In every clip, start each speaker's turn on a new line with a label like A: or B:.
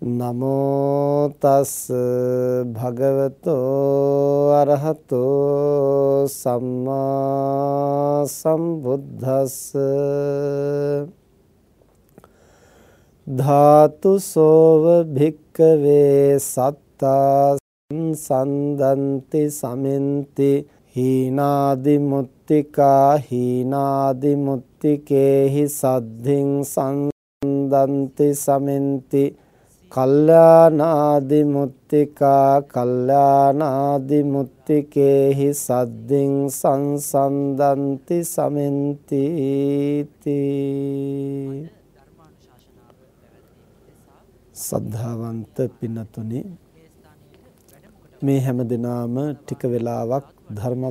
A: නමෝ තස් භගවතෝ අරහතෝ සම්මා සම්බුද්දස්ස ධාතු සෝව භික්කවේ සත්තා සන්දන්ති සමෙන්ති හීනාදි මුත්තිකා හීනාදි මුත්තිකේහි සද්ධින් සන්දන්ති සමෙන්ති කල්යානාදි මුත්තිකා කල්යානාදි මුත්තිකේහි සද්දින් සංසන්දන්ති සමෙන්ති සද්ධාවන්ත පින්නතුනි මේ හැම දිනාම ටික වෙලාවක් ධර්ම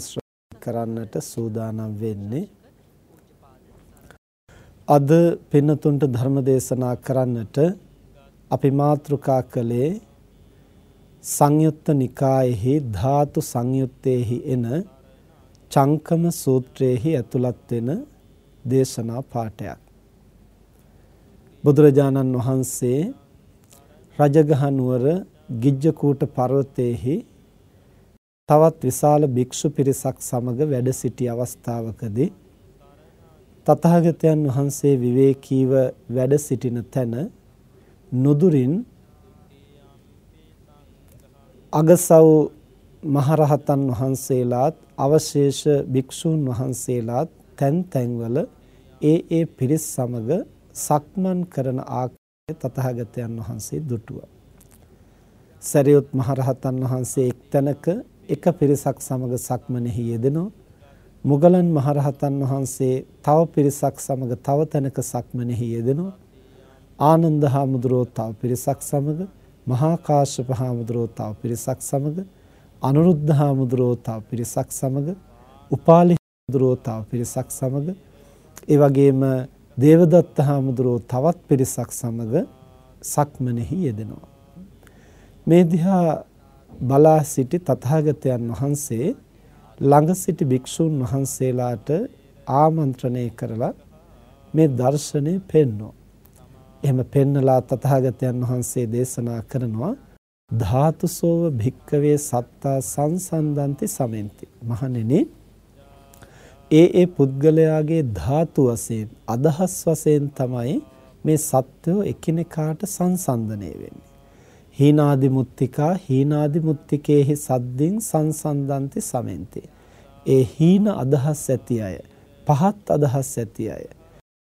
A: කරන්නට සූදානම් වෙන්නේ. අද පින්නතුන්ට ධර්ම දේශනා කරන්නට අපි මාතෘකා කළේ සංයුත්ත නිකායෙහි ධාතු සංයුත්තේහි එන චංකම සූත්‍රයේහි ඇතුළත් වෙන දේශනා පාඩයක්. බුදුරජාණන් වහන්සේ රජගහ නුවර ගිජ්ජකූට පර්වතයේහි තවත් විශාල භික්ෂු පිරිසක් සමග වැඩ සිටි අවස්ථාවකදී තථාගතයන් වහන්සේ විවේකීව වැඩ සිටින තැන නුදුරින් අගසව් මහරහතන් වහන්සේලාත් අවශේෂ භික්ෂූන් වහන්සේලාත් තැන් තැන්වල ඒ ඒ පිරිස් සමග සක්මන් කරන ආකාරය තථාගතයන් වහන්සේ දුටුවා. සරියුත් මහරහතන් වහන්සේ එක්තැනක එක පිරිසක් සමග සක්මනෙහි යෙදෙනවා. මුගලන් මහරහතන් වහන්සේ තව පිරිසක් සමග තව තැනක සක්මනෙහි යෙදෙනවා. ආනන්ද හාමුදුරුවෝ තව පිරිසක් සමග මහා කාශ්‍යප හාමුදුරුවෝ තව පිරිසක් සමග අනුරුද්ධ හාමුදුරුවෝ තව පිරිසක් සමග උපාලි හාමුදුරුවෝ තව පිරිසක් සමග ඒ වගේම දේවදත්ත හාමුදුරුවෝ තවත් පිරිසක් සමග සක්මනෙහි යෙදෙනවා. මේ දිහා බලා සිටි තථාගතයන් වහන්සේ ළඟ සිටි භික්ෂූන් වහන්සේලාට ආමන්ත්‍රණය කරලා මේ දර්ශනය පෙන්වනවා එහෙම පෙන්නලා තථාගතයන් වහන්සේ දේශනා කරනවා. ධාතුසෝව භික්කවේ සත්තා සංසන්දන්ති සමෙන්ති. මහණෙනි ඒ ඒ පුද්ගලයාගේ ධාතු වශයෙන් අදහස් වශයෙන් තමයි මේ සත්වෝ එකිනෙකාට සංසන්දනය වෙන්නේ. හීනාදි මුත්තිකා හීනාදි මුත්තිකේහි සද්දින් සංසන්දන්ති සමෙන්ති. ඒ හීන අදහස් ඇති අය පහත් අදහස් ඇති අය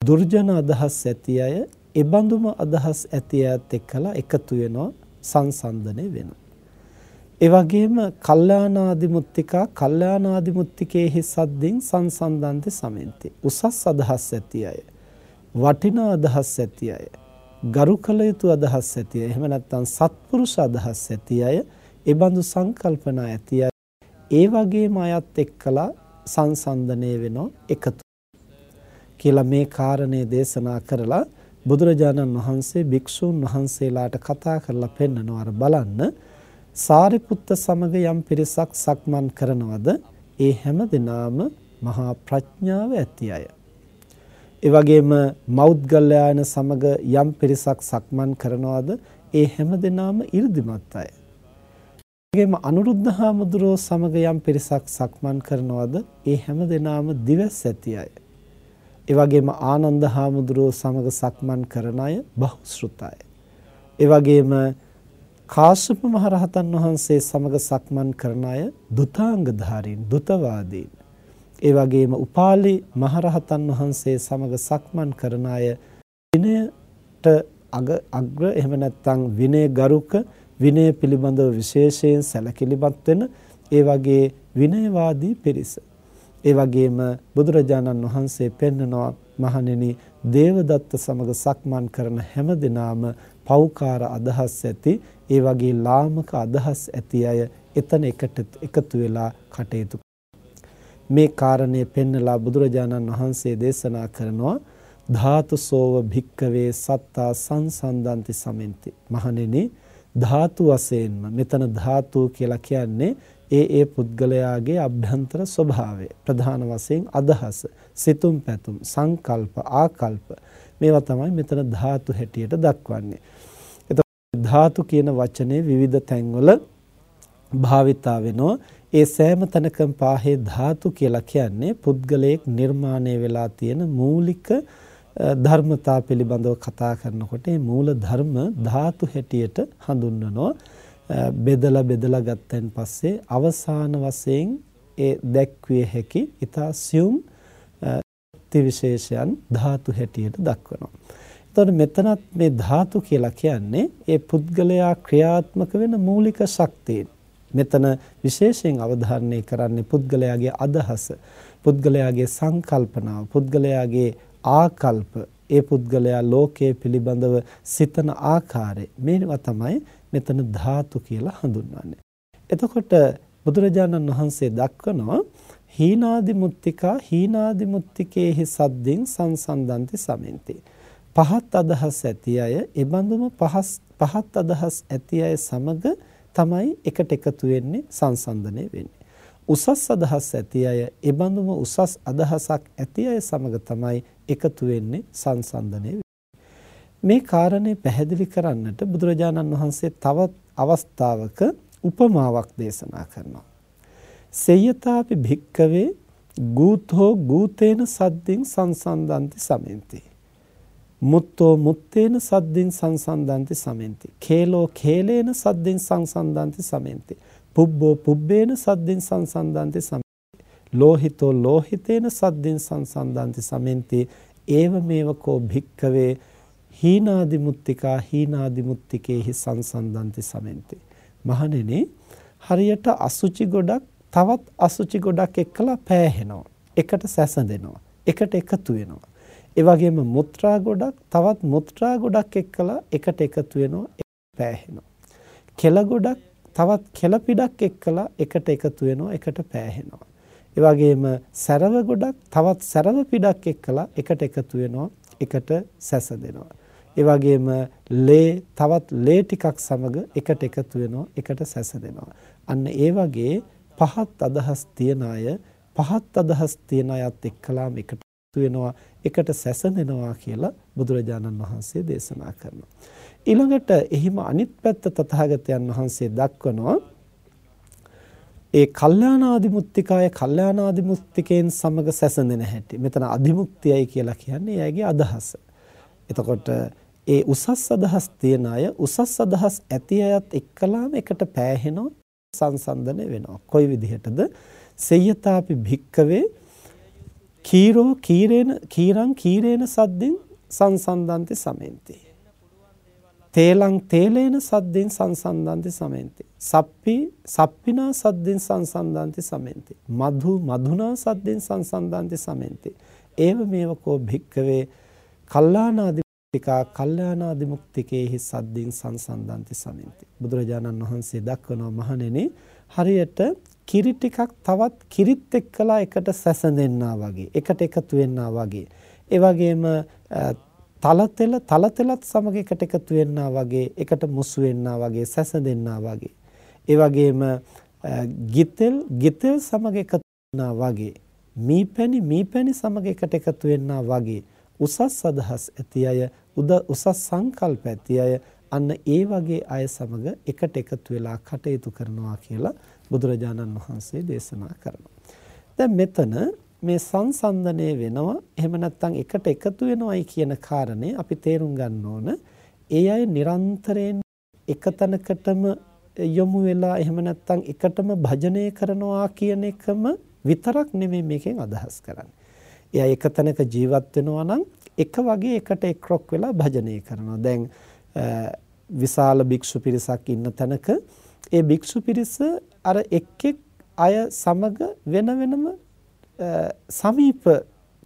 A: දුර්ජන අදහස් ඇති අය එබඳුම අදහස් ඇති අයත් එක්කලා එකතු වෙනවා සංසන්දනය වෙනවා. ඒ වගේම කල්යාණාදි මුත්තිකා කල්යාණාදි මුත්තිකේහි සද්දින් සංසන්දන්ති සමෙන්ති. උසස් අදහස් ඇති අය, වටිනා අදහස් ඇති අය, ගරු කළ යුතු අදහස් ඇති අය, එහෙම නැත්නම් සත්පුරුෂ අදහස් ඇති අය, එබඳු සංකල්පනා ඇති අය, ඒ වගේම අයත් එක්කලා සංසන්දනය වෙනවා එකතු කියලා මේ කාරණේ දේශනා කරලා බුදුරජාණන් වහන්සේ භික්ෂූන් වහන්සේලාට කතා කරලා පෙන්නනවා අර බලන්න සාරිපුත්ත සමග යම් පිරිසක් සක්මන් කරනවද ඒ හැම දිනාම මහා ප්‍රඥාව ඇති අය. ඒ වගේම මෞද්ගල්‍යයන් සමග යම් පිරිසක් සක්මන් කරනවාද ඒ හැම දෙනාම 이르දිමත් අය. වගේම අනුරුද්ධ හාමුදුරුවෝ සමග යම් පිරිසක් සක්මන් කරනවාද ඒ හැම දෙනාම දිවස් ඇති අය. ඒ වගේම ආනන්ද හාමුදුරුවෝ සමග සක්මන් කරන අය බහුශෘතයි. ඒ වගේම කාශ්‍යප මහරහතන් වහන්සේ සමග සක්මන් කරන අය දුතාංගධාරීන් දුතවාදීන්. ඒ වගේම උපාලි මහරහතන් වහන්සේ සමග සක්මන් කරන අය විනයට අග අග්‍ර එහෙම නැත්නම් විනය ගරුක විනය පිළිබඳව විශේෂයෙන් සැලකිලිමත් වෙන ඒ වගේ විනයවාදී පිරිස. ඒ වගේම බුදුරජාණන් වහන්සේ පෙන්නනවා මහණෙනි දේවදත්ත සමග සක්මන් කරන හැම දිනාම පෞකාර අදහස් ඇති ඒ වගේ ලාමක අදහස් ඇති අය එතන එකට එකතු වෙලා කටයුතු මේ කාරණය පෙන්නලා බුදුරජාණන් වහන්සේ දේශනා කරනවා ධාතුසෝව භික්කවේ සත්තා සංසන්දන්ති සමෙන්ති. මහණෙනි ධාතු වශයෙන්ම මෙතන ධාතු කියලා කියන්නේ ඒ ඒ පුද්ගලයාගේ අභ්‍යන්තර ස්වභාවය. ප්‍රධාන වශයෙන් අදහස සිතුම් පැතුම් සංකල්ප ආකල්ප මේවා තමයි මෙතන ධාතු හැටියට දක්වන්නේ. එතකොට ධාතු කියන වචනේ විවිධ තැන්වල භාවිතා වෙනවා. ඒ සෑම තැනකම පාහේ ධාතු කියලා කියන්නේ පුද්ගලයෙක් නිර්මාණය වෙලා තියෙන මූලික ධර්මතා පිළිබඳව කතා කරනකොට මේ මූල ධර්ම ධාතු හැටියට හඳුන්වනවා. බෙදලා බෙදලා ගත්තන් පස්සේ අවසාන වශයෙන් ඒ දැක්විය හැකි ඊතා සියුම් විශේෂයන් ධාතු හැටියට දක්වනවා. එතකොට මෙතනත් මේ ධාතු කියලා කියන්නේ ඒ පුද්ගලයා ක්‍රියාත්මක වෙන මූලික ශක්තියන්. මෙතන විශේෂයෙන් අවධාරණය කරන්නේ පුද්ගලයාගේ අදහස, පුද්ගලයාගේ සංකල්පනාව, පුද්ගලයාගේ ආකල්ප, ඒ පුද්ගලයා ලෝකයේ පිළිබඳව සිතන ආකාරය මේවා තමයි මෙතන ධාතු කියලා හඳුන්වන්නේ. එතකොට බුදුරජාණන් වහන්සේ දක්වනවා හීනාදි මුත්තිකා හීනාදි මුත්තිකේහි සද්දින් සංසන්දන්ති සමෙන්ති. පහත් අදහස් ඇති අය, ඒ බඳුම පහත් අදහස් ඇති අය සමග තමයි එකට එකතු වෙන්නේ සංසන්දනය වෙන්නේ. උසස් අදහස් ඇති අය ඒ බඳුම උසස් අදහසක් ඇති අය සමග තමයි එකතු වෙන්නේ සංසන්දනය මේ කාරණේ පැහැදිලි කරන්නට බුදුරජාණන් වහන්සේ තවත් අවස්ථාවක උපමාවක් දේශනා කරනවා. සේයතාපි භික්කවේ ගූතෝ ගූතේන සද්දින් සංසන්දන්ති සමෙන්ති. මුත්තෝ මුත්තේන සද්දින් සංසන්දන්ති සමෙන්ති. කේලෝ කේලේන සද්දින් සංසන්දන්ති සමෙන්ති. පුබ්බෝ පුබ්බේන සද්දින් සංසන්දන්ති සමෙන්ති. ලෝහිතෝ ලෝහිතේන සද්දින් සංසන්දන්ති සමෙන්ති. ඒව මේවකෝ භික්කවේ හීනාදි මුත්තිකා හීනාදි මුත්තිකේහි සංසන්දන්ති සමෙන්ති. මහණෙනි හරියට අසුචි ගොඩක් තවත් අසුචි ගොඩක් එක්කලා පෑහෙනවා. එකට සැසඳෙනවා. එකට එකතු වෙනවා. ඒ වගේම මුත්‍රා ගොඩක් තවත් මුත්‍රා ගොඩක් එක්කලා එකට එකතු වෙනවා පෑහෙනවා. කෙල ගොඩක් තවත් කෙල පිටක් එක්කලා එකට එකතු වෙනවා එකට පෑහෙනවා. ඒ වගේම සැරව ගොඩක් තවත් සැරව පිටක් එක්කලා එකට එකතු වෙනවා එකට සැසදෙනවා. ඒ වගේම ලේ තවත් ලේ ටිකක් සමග එකට එකතු වෙනවා එකට සැසදෙනවා. අන්න ඒ වගේ පහත් අදහස් තියන අය පහත් අදහස් තියන අයත් එක්කලාම එකට වෙනවා එකට සැසඳෙනවා කියලා බුදුරජාණන් වහන්සේ දේශනා කරනවා. ඊළඟට එහිම අනිත් පැත්ත තථාගතයන් වහන්සේ දක්වනවා ඒ කල්යාණාදිමුත්තිකාය කල්යාණාදිමුත්තිකෙන් සමග සැසඳෙන හැටි. මෙතන අදිමුක්තියයි කියලා කියන්නේ එයාගේ අදහස. එතකොට ඒ උසස් අදහස් තියන අය උසස් අදහස් ඇති අයත් එක්කලාම එකට පෑහෙනවා සංසන්දනය වෙනවා. කොයි විදිහටද? සෙය්‍යතාපි භික්කවේ කීරෝ කීරේන කීරං කීරේන සද්දෙන් සංසන්දන්ති සමෙන්ති. තේලං තේලේන සද්දෙන් සංසන්දන්ති සමෙන්ති. සප්පි සප්පිනා සද්දෙන් සංසන්දන්ති සමෙන්ති. මధు මధుනා සද්දෙන් සංසන්දන්ති සමෙන්ති. ඒව මේවකෝ භික්කවේ කල්ලානාදි ටිකා කල්යාණාදි මුක්තිකේහි සද්දින් සංසන්දන්ති සමින්ති. බුදුරජාණන් වහන්සේ දක්වනවා මහණෙනි හරියට කිරි ටිකක් තවත් කිරිත් එක්කලා එකට සැසඳෙන්නා වගේ එකට එකතු වෙන්නා වගේ. ඒ වගේම තලතෙල තලතෙලත් සමග එකට එකතු වෙන්නා වගේ එකට මුසු වෙන්නා වගේ සැසඳෙන්නා වගේ. ඒ වගේම ගිතෙල් ගිතෙල් සමග එකතු වෙන්නා වගේ මීපැණි මීපැණි සමග එකට එකතු වෙන්නා වගේ උසස් අදහස් ඇති අය උසස් සංකල්ප ඇති අය අන්න ඒ වගේ අය සමග එකට එකතු වෙලා කටයුතු කරනවා කියලා බුදුරජාණන් වහන්සේ දේශනා කරනවා. දැන් මෙතන මේ සංසන්දනය වෙනවා එහෙම නැත්නම් එකට එකතු වෙනවයි කියන කාරණේ අපි තේරුම් ගන්න ඕන. ඒ අය නිරන්තරයෙන් එකතැනකටම යොමු වෙලා එහෙම නැත්නම් එකටම භජනය කරනවා කියන එකම විතරක් නෙමෙයි මේකෙන් අදහස් කරන්නේ. එයා එක තැනක ජීවත් වෙනවා නම් එක වගේ එකට එක්රොක් වෙලා භජනය කරනවා. දැන් විශාල භික්ෂු පිරිසක් ඉන්න තැනක ඒ භික්ෂු පිරිස අර එක් එක් අය සමග වෙන වෙනම සමීප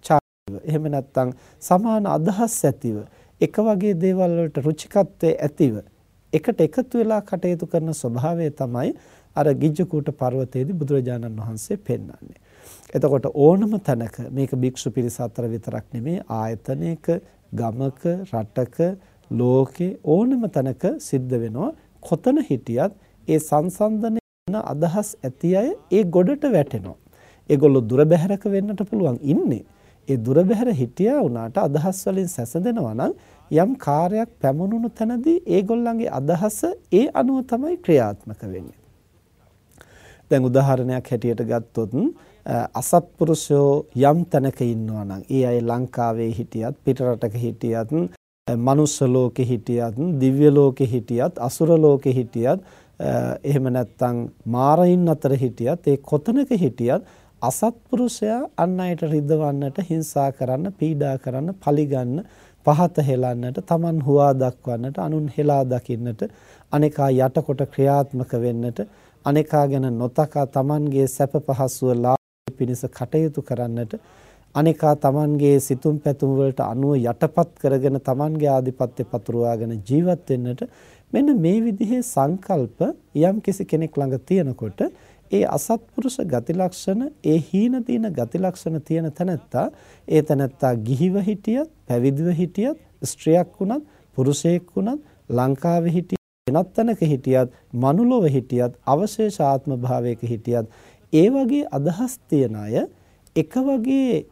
A: චාරිව එහෙම නැත්නම් සමාන අදහස් ඇතිව එක වගේ දේවල් වලට රුචිකත්වයේ ඇතිව එකට එකතු වෙලා කටයුතු කරන ස්වභාවය තමයි අර ගිජ්ජකූට පර්වතයේදී බුදුරජාණන් වහන්සේ පෙන්වන්නේ. එතකොට ඕනම තැනක මේක භික්ෂු පිරිස අතර විතරක් නෙමෙයි ආයතනයක, ගමක, රටක, ලෝකේ ඕනම තැනක සිද්ධ වෙනවා. කොතන හිටියත් ඒ සංසන්දනය අදහස් ඇති අය ඒ ගොඩට වැටෙනවා. ඒගොල්ලෝ දුර බැහැරක වෙන්නට පුළුවන් ඉන්නේ. ඒ දුර බැහැර හිටියා වුණාට අදහස් වලින් සැසඳෙනවා නම් යම් කාර්යයක් පැමුණුණු තැනදී ඒගොල්ලන්ගේ අදහස ඒ අනුව තමයි ක්‍රියාත්මක වෙන්නේ. දැන් උදාහරණයක් හැටියට ගත්තොත් අසත්පුරුෂයෝ යම් තැනක ඉන්නවා නම් ඒ අය ලංකාවේ හිටියත් පිටරටක හිටියත් මනුස්ස ලෝකෙ හිටියත් දිව්‍ය ලෝකෙ හිටියත් අසුර ලෝකෙ හිටියත් එහෙම නැත්නම් මාරයින් අතර හිටියත් ඒ කොතනක හිටියත් අසත්පුරුෂයා අන් අයට රිදවන්නට හිංසා කරන්න පීඩා කරන්න පලිගන්න පහත හෙලන්නට Taman හුවා දක්වන්නට අනුන් හෙලා දකින්නට අනේකා යටකොට ක්‍රියාත්මක වෙන්නට අනේකා ගැන නොතකා Tamanගේ සැප පහසුව ලාභ පිණිස කටයුතු කරන්නට අනේකා Tamanගේ සිතුම් පැතුම් වලට අනුව යටපත් කරගෙන Tamanගේ ආධිපත්‍ය පතුරවාගෙන ජීවත් වෙන්නට මෙන්න මේ විදිහේ සංකල්ප යම් කිසි කෙනෙක් ළඟ තියෙනකොට ඒ අසත්පුරුෂ ගති ලක්ෂණ ඒ හීන දීන ගති ලක්ෂණ තියෙන තැනැත්තා ඒ තැනැත්තා ගිහිව හිටියත් පැවිදිව හිටියත් ස්ත්‍රියක් වුණත් පුරුෂයෙක් වුණත් ලංකාවේ හිටියත් වෙනත් තැනක හිටියත් මනුලොව හිටියත් අවශේෂ ආත්ම භාවයක හිටියත් ඒ වගේ අදහස් තියන අය එක වගේ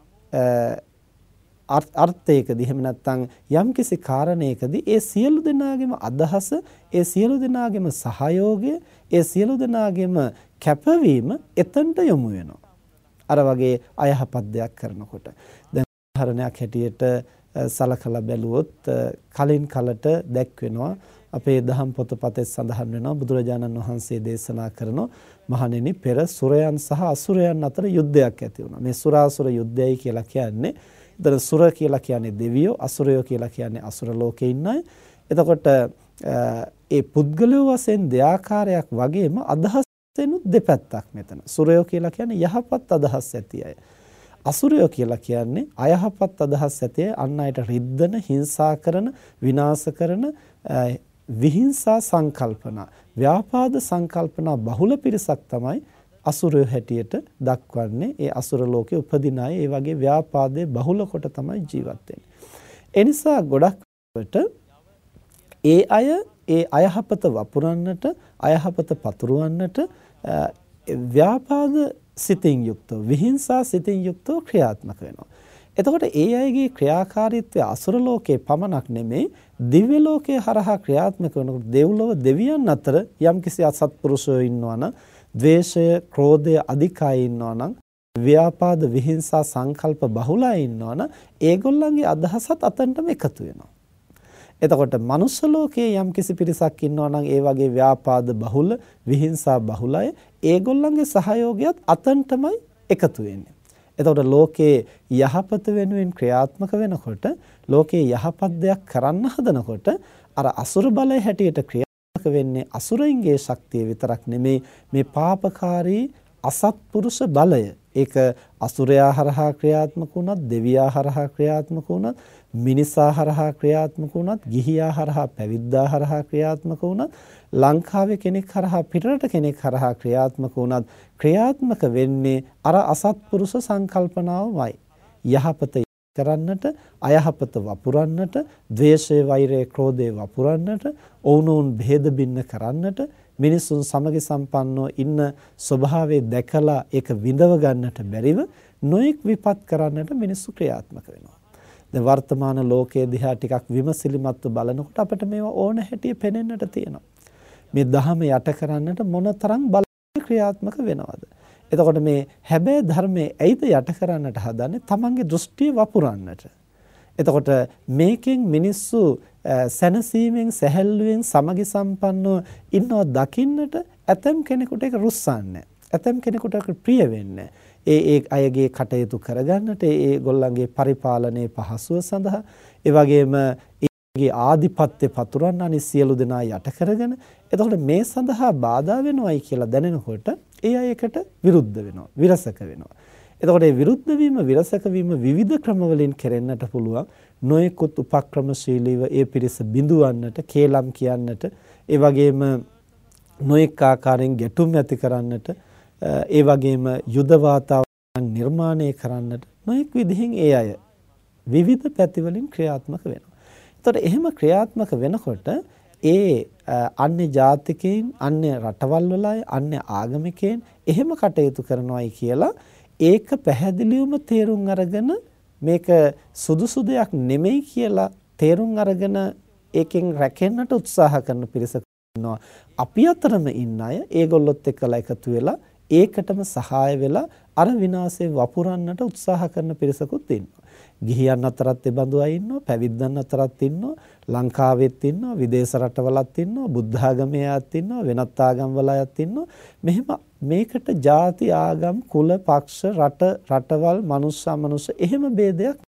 A: අර්ථයකදී එහෙම නැත්නම් යම්කිසි කාරණයකදී ඒ සියලු දෙනාගේම අදහස ඒ සියලු දෙනාගේම සහයෝගය ඒ සියලු දෙනාගේම කැපවීම එතනට යොමු වෙනවා. අර වගේ අයහපත් දෙයක් කරනකොට. දැන් උදාහරණයක් හැටියට සලකලා බැලුවොත් කලින් කලට දැක්වෙනවා අපේ දහම් පොතපතේ සඳහන් වෙනවා බුදුරජාණන් වහන්සේ දේශනා කරන මහණෙනි පෙර සුරයන් සහ අසුරයන් අතර යුද්ධයක් ඇති වුණා. මේ සුරාසුර යුද්ධයයි කියලා කියන්නේ එතන සුර කියලා කියන්නේ දෙවියෝ, අසුරයෝ කියලා කියන්නේ අසුර ලෝකේ ඉන්න අය. එතකොට ඒ පුද්ගලයෝ වශයෙන් දෙආකාරයක් වගේම අදහස් එනුත් දෙපැත්තක් මෙතන. සුරයෝ කියලා කියන්නේ යහපත් අදහස් ඇති අය. අසුරයෝ කියලා කියන්නේ අයහපත් අදහස් ඇති අය අන් අයට රිද්දන, හිංසා කරන, විනාශ කරන විහිංසා සංකල්පනා, ව්‍යාපාද සංකල්පනා බහුල පිරිසක් තමයි අසුරයෝ හැටියට දක්වන්නේ. ඒ අසුර ලෝකේ උපදින අය ඒ වගේ ව්‍යාපාදයේ බහුල කොට තමයි ජීවත් වෙන්නේ. ඒ නිසා ගොඩක් ඒ අය ඒ අයහපත වපුරන්නට අයහපත පතුරවන්නට ව්‍යාපාද සිතින් යුක්තව විහිංසා සිතින් යුක්තව ක්‍රියාත්මක වෙනවා. එතකොට ඒ අයගේ ක්‍රියාකාරීත්වය අසුර ලෝකේ පමණක් නෙමෙයි දිව්‍ය ලෝකයේ හරහා ක්‍රියාත්මක වෙනකොට දෙව්ලොව දෙවියන් අතර යම්කිසි අසත්පුරුෂයෝ ඉන්නවනම් ද්වේෂය, ක්‍රෝධය අධිකයි ඉන්නවනම් ව්‍යාපාද විහිංසා සංකල්ප බහුලයි ඉන්නවනම් ඒගොල්ලන්ගේ අදහසත් අතනටම එකතු වෙනවා. එතකොට මනුස්ස ලෝකයේ යම් කිසි පිරිසක් ඉන්නවා නම් ඒ වගේ ව්‍යාපාද බහුල විහිංසා බහුලයි ඒගොල්ලන්ගේ සහයෝගයත් අතන්ටමයි එකතු වෙන්නේ. එතකොට ලෝකයේ යහපත වෙනුවෙන් ක්‍රියාත්මක වෙනකොට ලෝකයේ යහපත් දෙයක් කරන්න හදනකොට අර අසුර බලය හැටියට ක්‍රියාත්මක වෙන්නේ අසුරයින්ගේ ශක්තිය විතරක් නෙමේ මේ පාපකාරී අසත්පුරුෂ බලය. ඒක අසුරයා හරහා ක්‍රියාත්මක වුණත් දෙවියා හරහා ක්‍රියාත්මක වුණත් මිනිසා හරහා ක්‍රියාත්මක වුණත් ගිහියා හරහා පැවිද්දා හරහා ක්‍රියාත්මක වුණත් ලංකාවේ කෙනෙක් හරහා පිටරට කෙනෙක් හරහා ක්‍රියාත්මක වුණත් ක්‍රියාත්මක වෙන්නේ අර අසත්පුරුෂ සංකල්පනාවමයි යහපත කරන්නට අයහපත වපුරන්නට ද්වේෂය වෛරය ක්‍රෝධය වපුරන්නට ඔවුනොවුන් භේද බින්න කරන්නට මිනිසුන් සමගි සම්පන්නව ඉන්න ස්වභාවය දැකලා ඒක විඳව ගන්නට බැරිව නොඑක් විපත් කරන්නට මිනිස්සු ක්‍රියාත්මක වෙනවා දැන් වර්තමාන ලෝකයේ දිහා ටිකක් විමසිලිමත්ව බලනකොට අපිට මේවා ඕන හැටිය පෙනෙන්නට තියෙනවා. මේ ධහම යට කරන්නට මොනතරම් බල ක්‍රියාත්මක වෙනවද? එතකොට මේ හැබෑ ධර්මයේ ඇයිද යට කරන්නට හදන්නේ? තමන්ගේ දෘෂ්ටිය වපුරන්නට. එතකොට මේකෙන් මිනිස්සු සැනසීමෙන් සැහැල්ලුවෙන් සමගි සම්පන්නව ඉන්නව දකින්නට ඇතම් කෙනෙකුට ඒක රුස්සන්නේ. ඇතම් කෙනෙකුට ප්‍රිය වෙන්නේ. ඒ ඒ අයගේ කටයුතු කරගන්නට ඒ ගොල්ලන්ගේ පරිපාලනයේ පහසුව සඳහා ඒ වගේම ගේ ආධිපත්‍ය පතුරවන්න අනිත් සියලු දෙනා යට කරගෙන එතකොට මේ සඳහා බාධා වෙනවයි කියලා දැනෙනකොට ඒ අයකට විරුද්ධ වෙනවා විරසක වෙනවා එතකොට මේ විරුද්ධ වීම විරසක වීම විවිධ ක්‍රමවලින් කෙරෙන්නට පුළුවන් නොයෙකුත් උපක්‍රමශීලීව ඒ පිරිස බිඳුවන්නට කේලම් කියන්නට ඒ වගේම නොයෙක් ආකාරයෙන් ගැටුම් ඇති කරන්නට ඒ වගේම යුද වාතාවරණ නිර්මාණය කරන්නට නොඑක් විදිහින් ඒ අය විවිධ පැතිවලින් ක්‍රියාත්මක වෙනවා. එතකොට එහෙම ක්‍රියාත්මක වෙනකොට ඒ අන්‍ය ජාතිකයින් අන්‍ය රටවල් වල අය අන්‍ය ආගමිකයින් එහෙම කටයුතු කරනවායි කියලා ඒක පැහැදිලිවම තේරුම් අරගෙන මේක සුදුසු දෙයක් නෙමෙයි කියලා තේරුම් අරගෙන ඒකෙන් රැකෙන්නට උත්සාහ කරන පිරිසක් ඉන්නවා. අපි අතරම ඉන්න අය ඒගොල්ලොත් එක්කලා එකතු වෙලා ඒකටම සහාය වෙලා අර විනාශේ වපුරන්නට උත්සාහ කරන පිරිසකුත් ඉන්නවා. ගිහියන් අතරත් ඒ බඳු අය ඉන්නවා, පැවිද්දන් අතරත් ඉන්නවා, ලංකාවෙත් ඉන්නවා, විදේශ රටවලත් ඉන්නවා, බුද්ධ ආගමේ අයත් ඉන්නවා, වෙනත් ආගම් වල අයත් ඉන්නවා. මෙහෙම මේකට ಜಾති ආගම්, කුල, පක්ෂ, රට, රටවල්, මනුස්ස, අමනුස්ස එහෙම ભેදයක්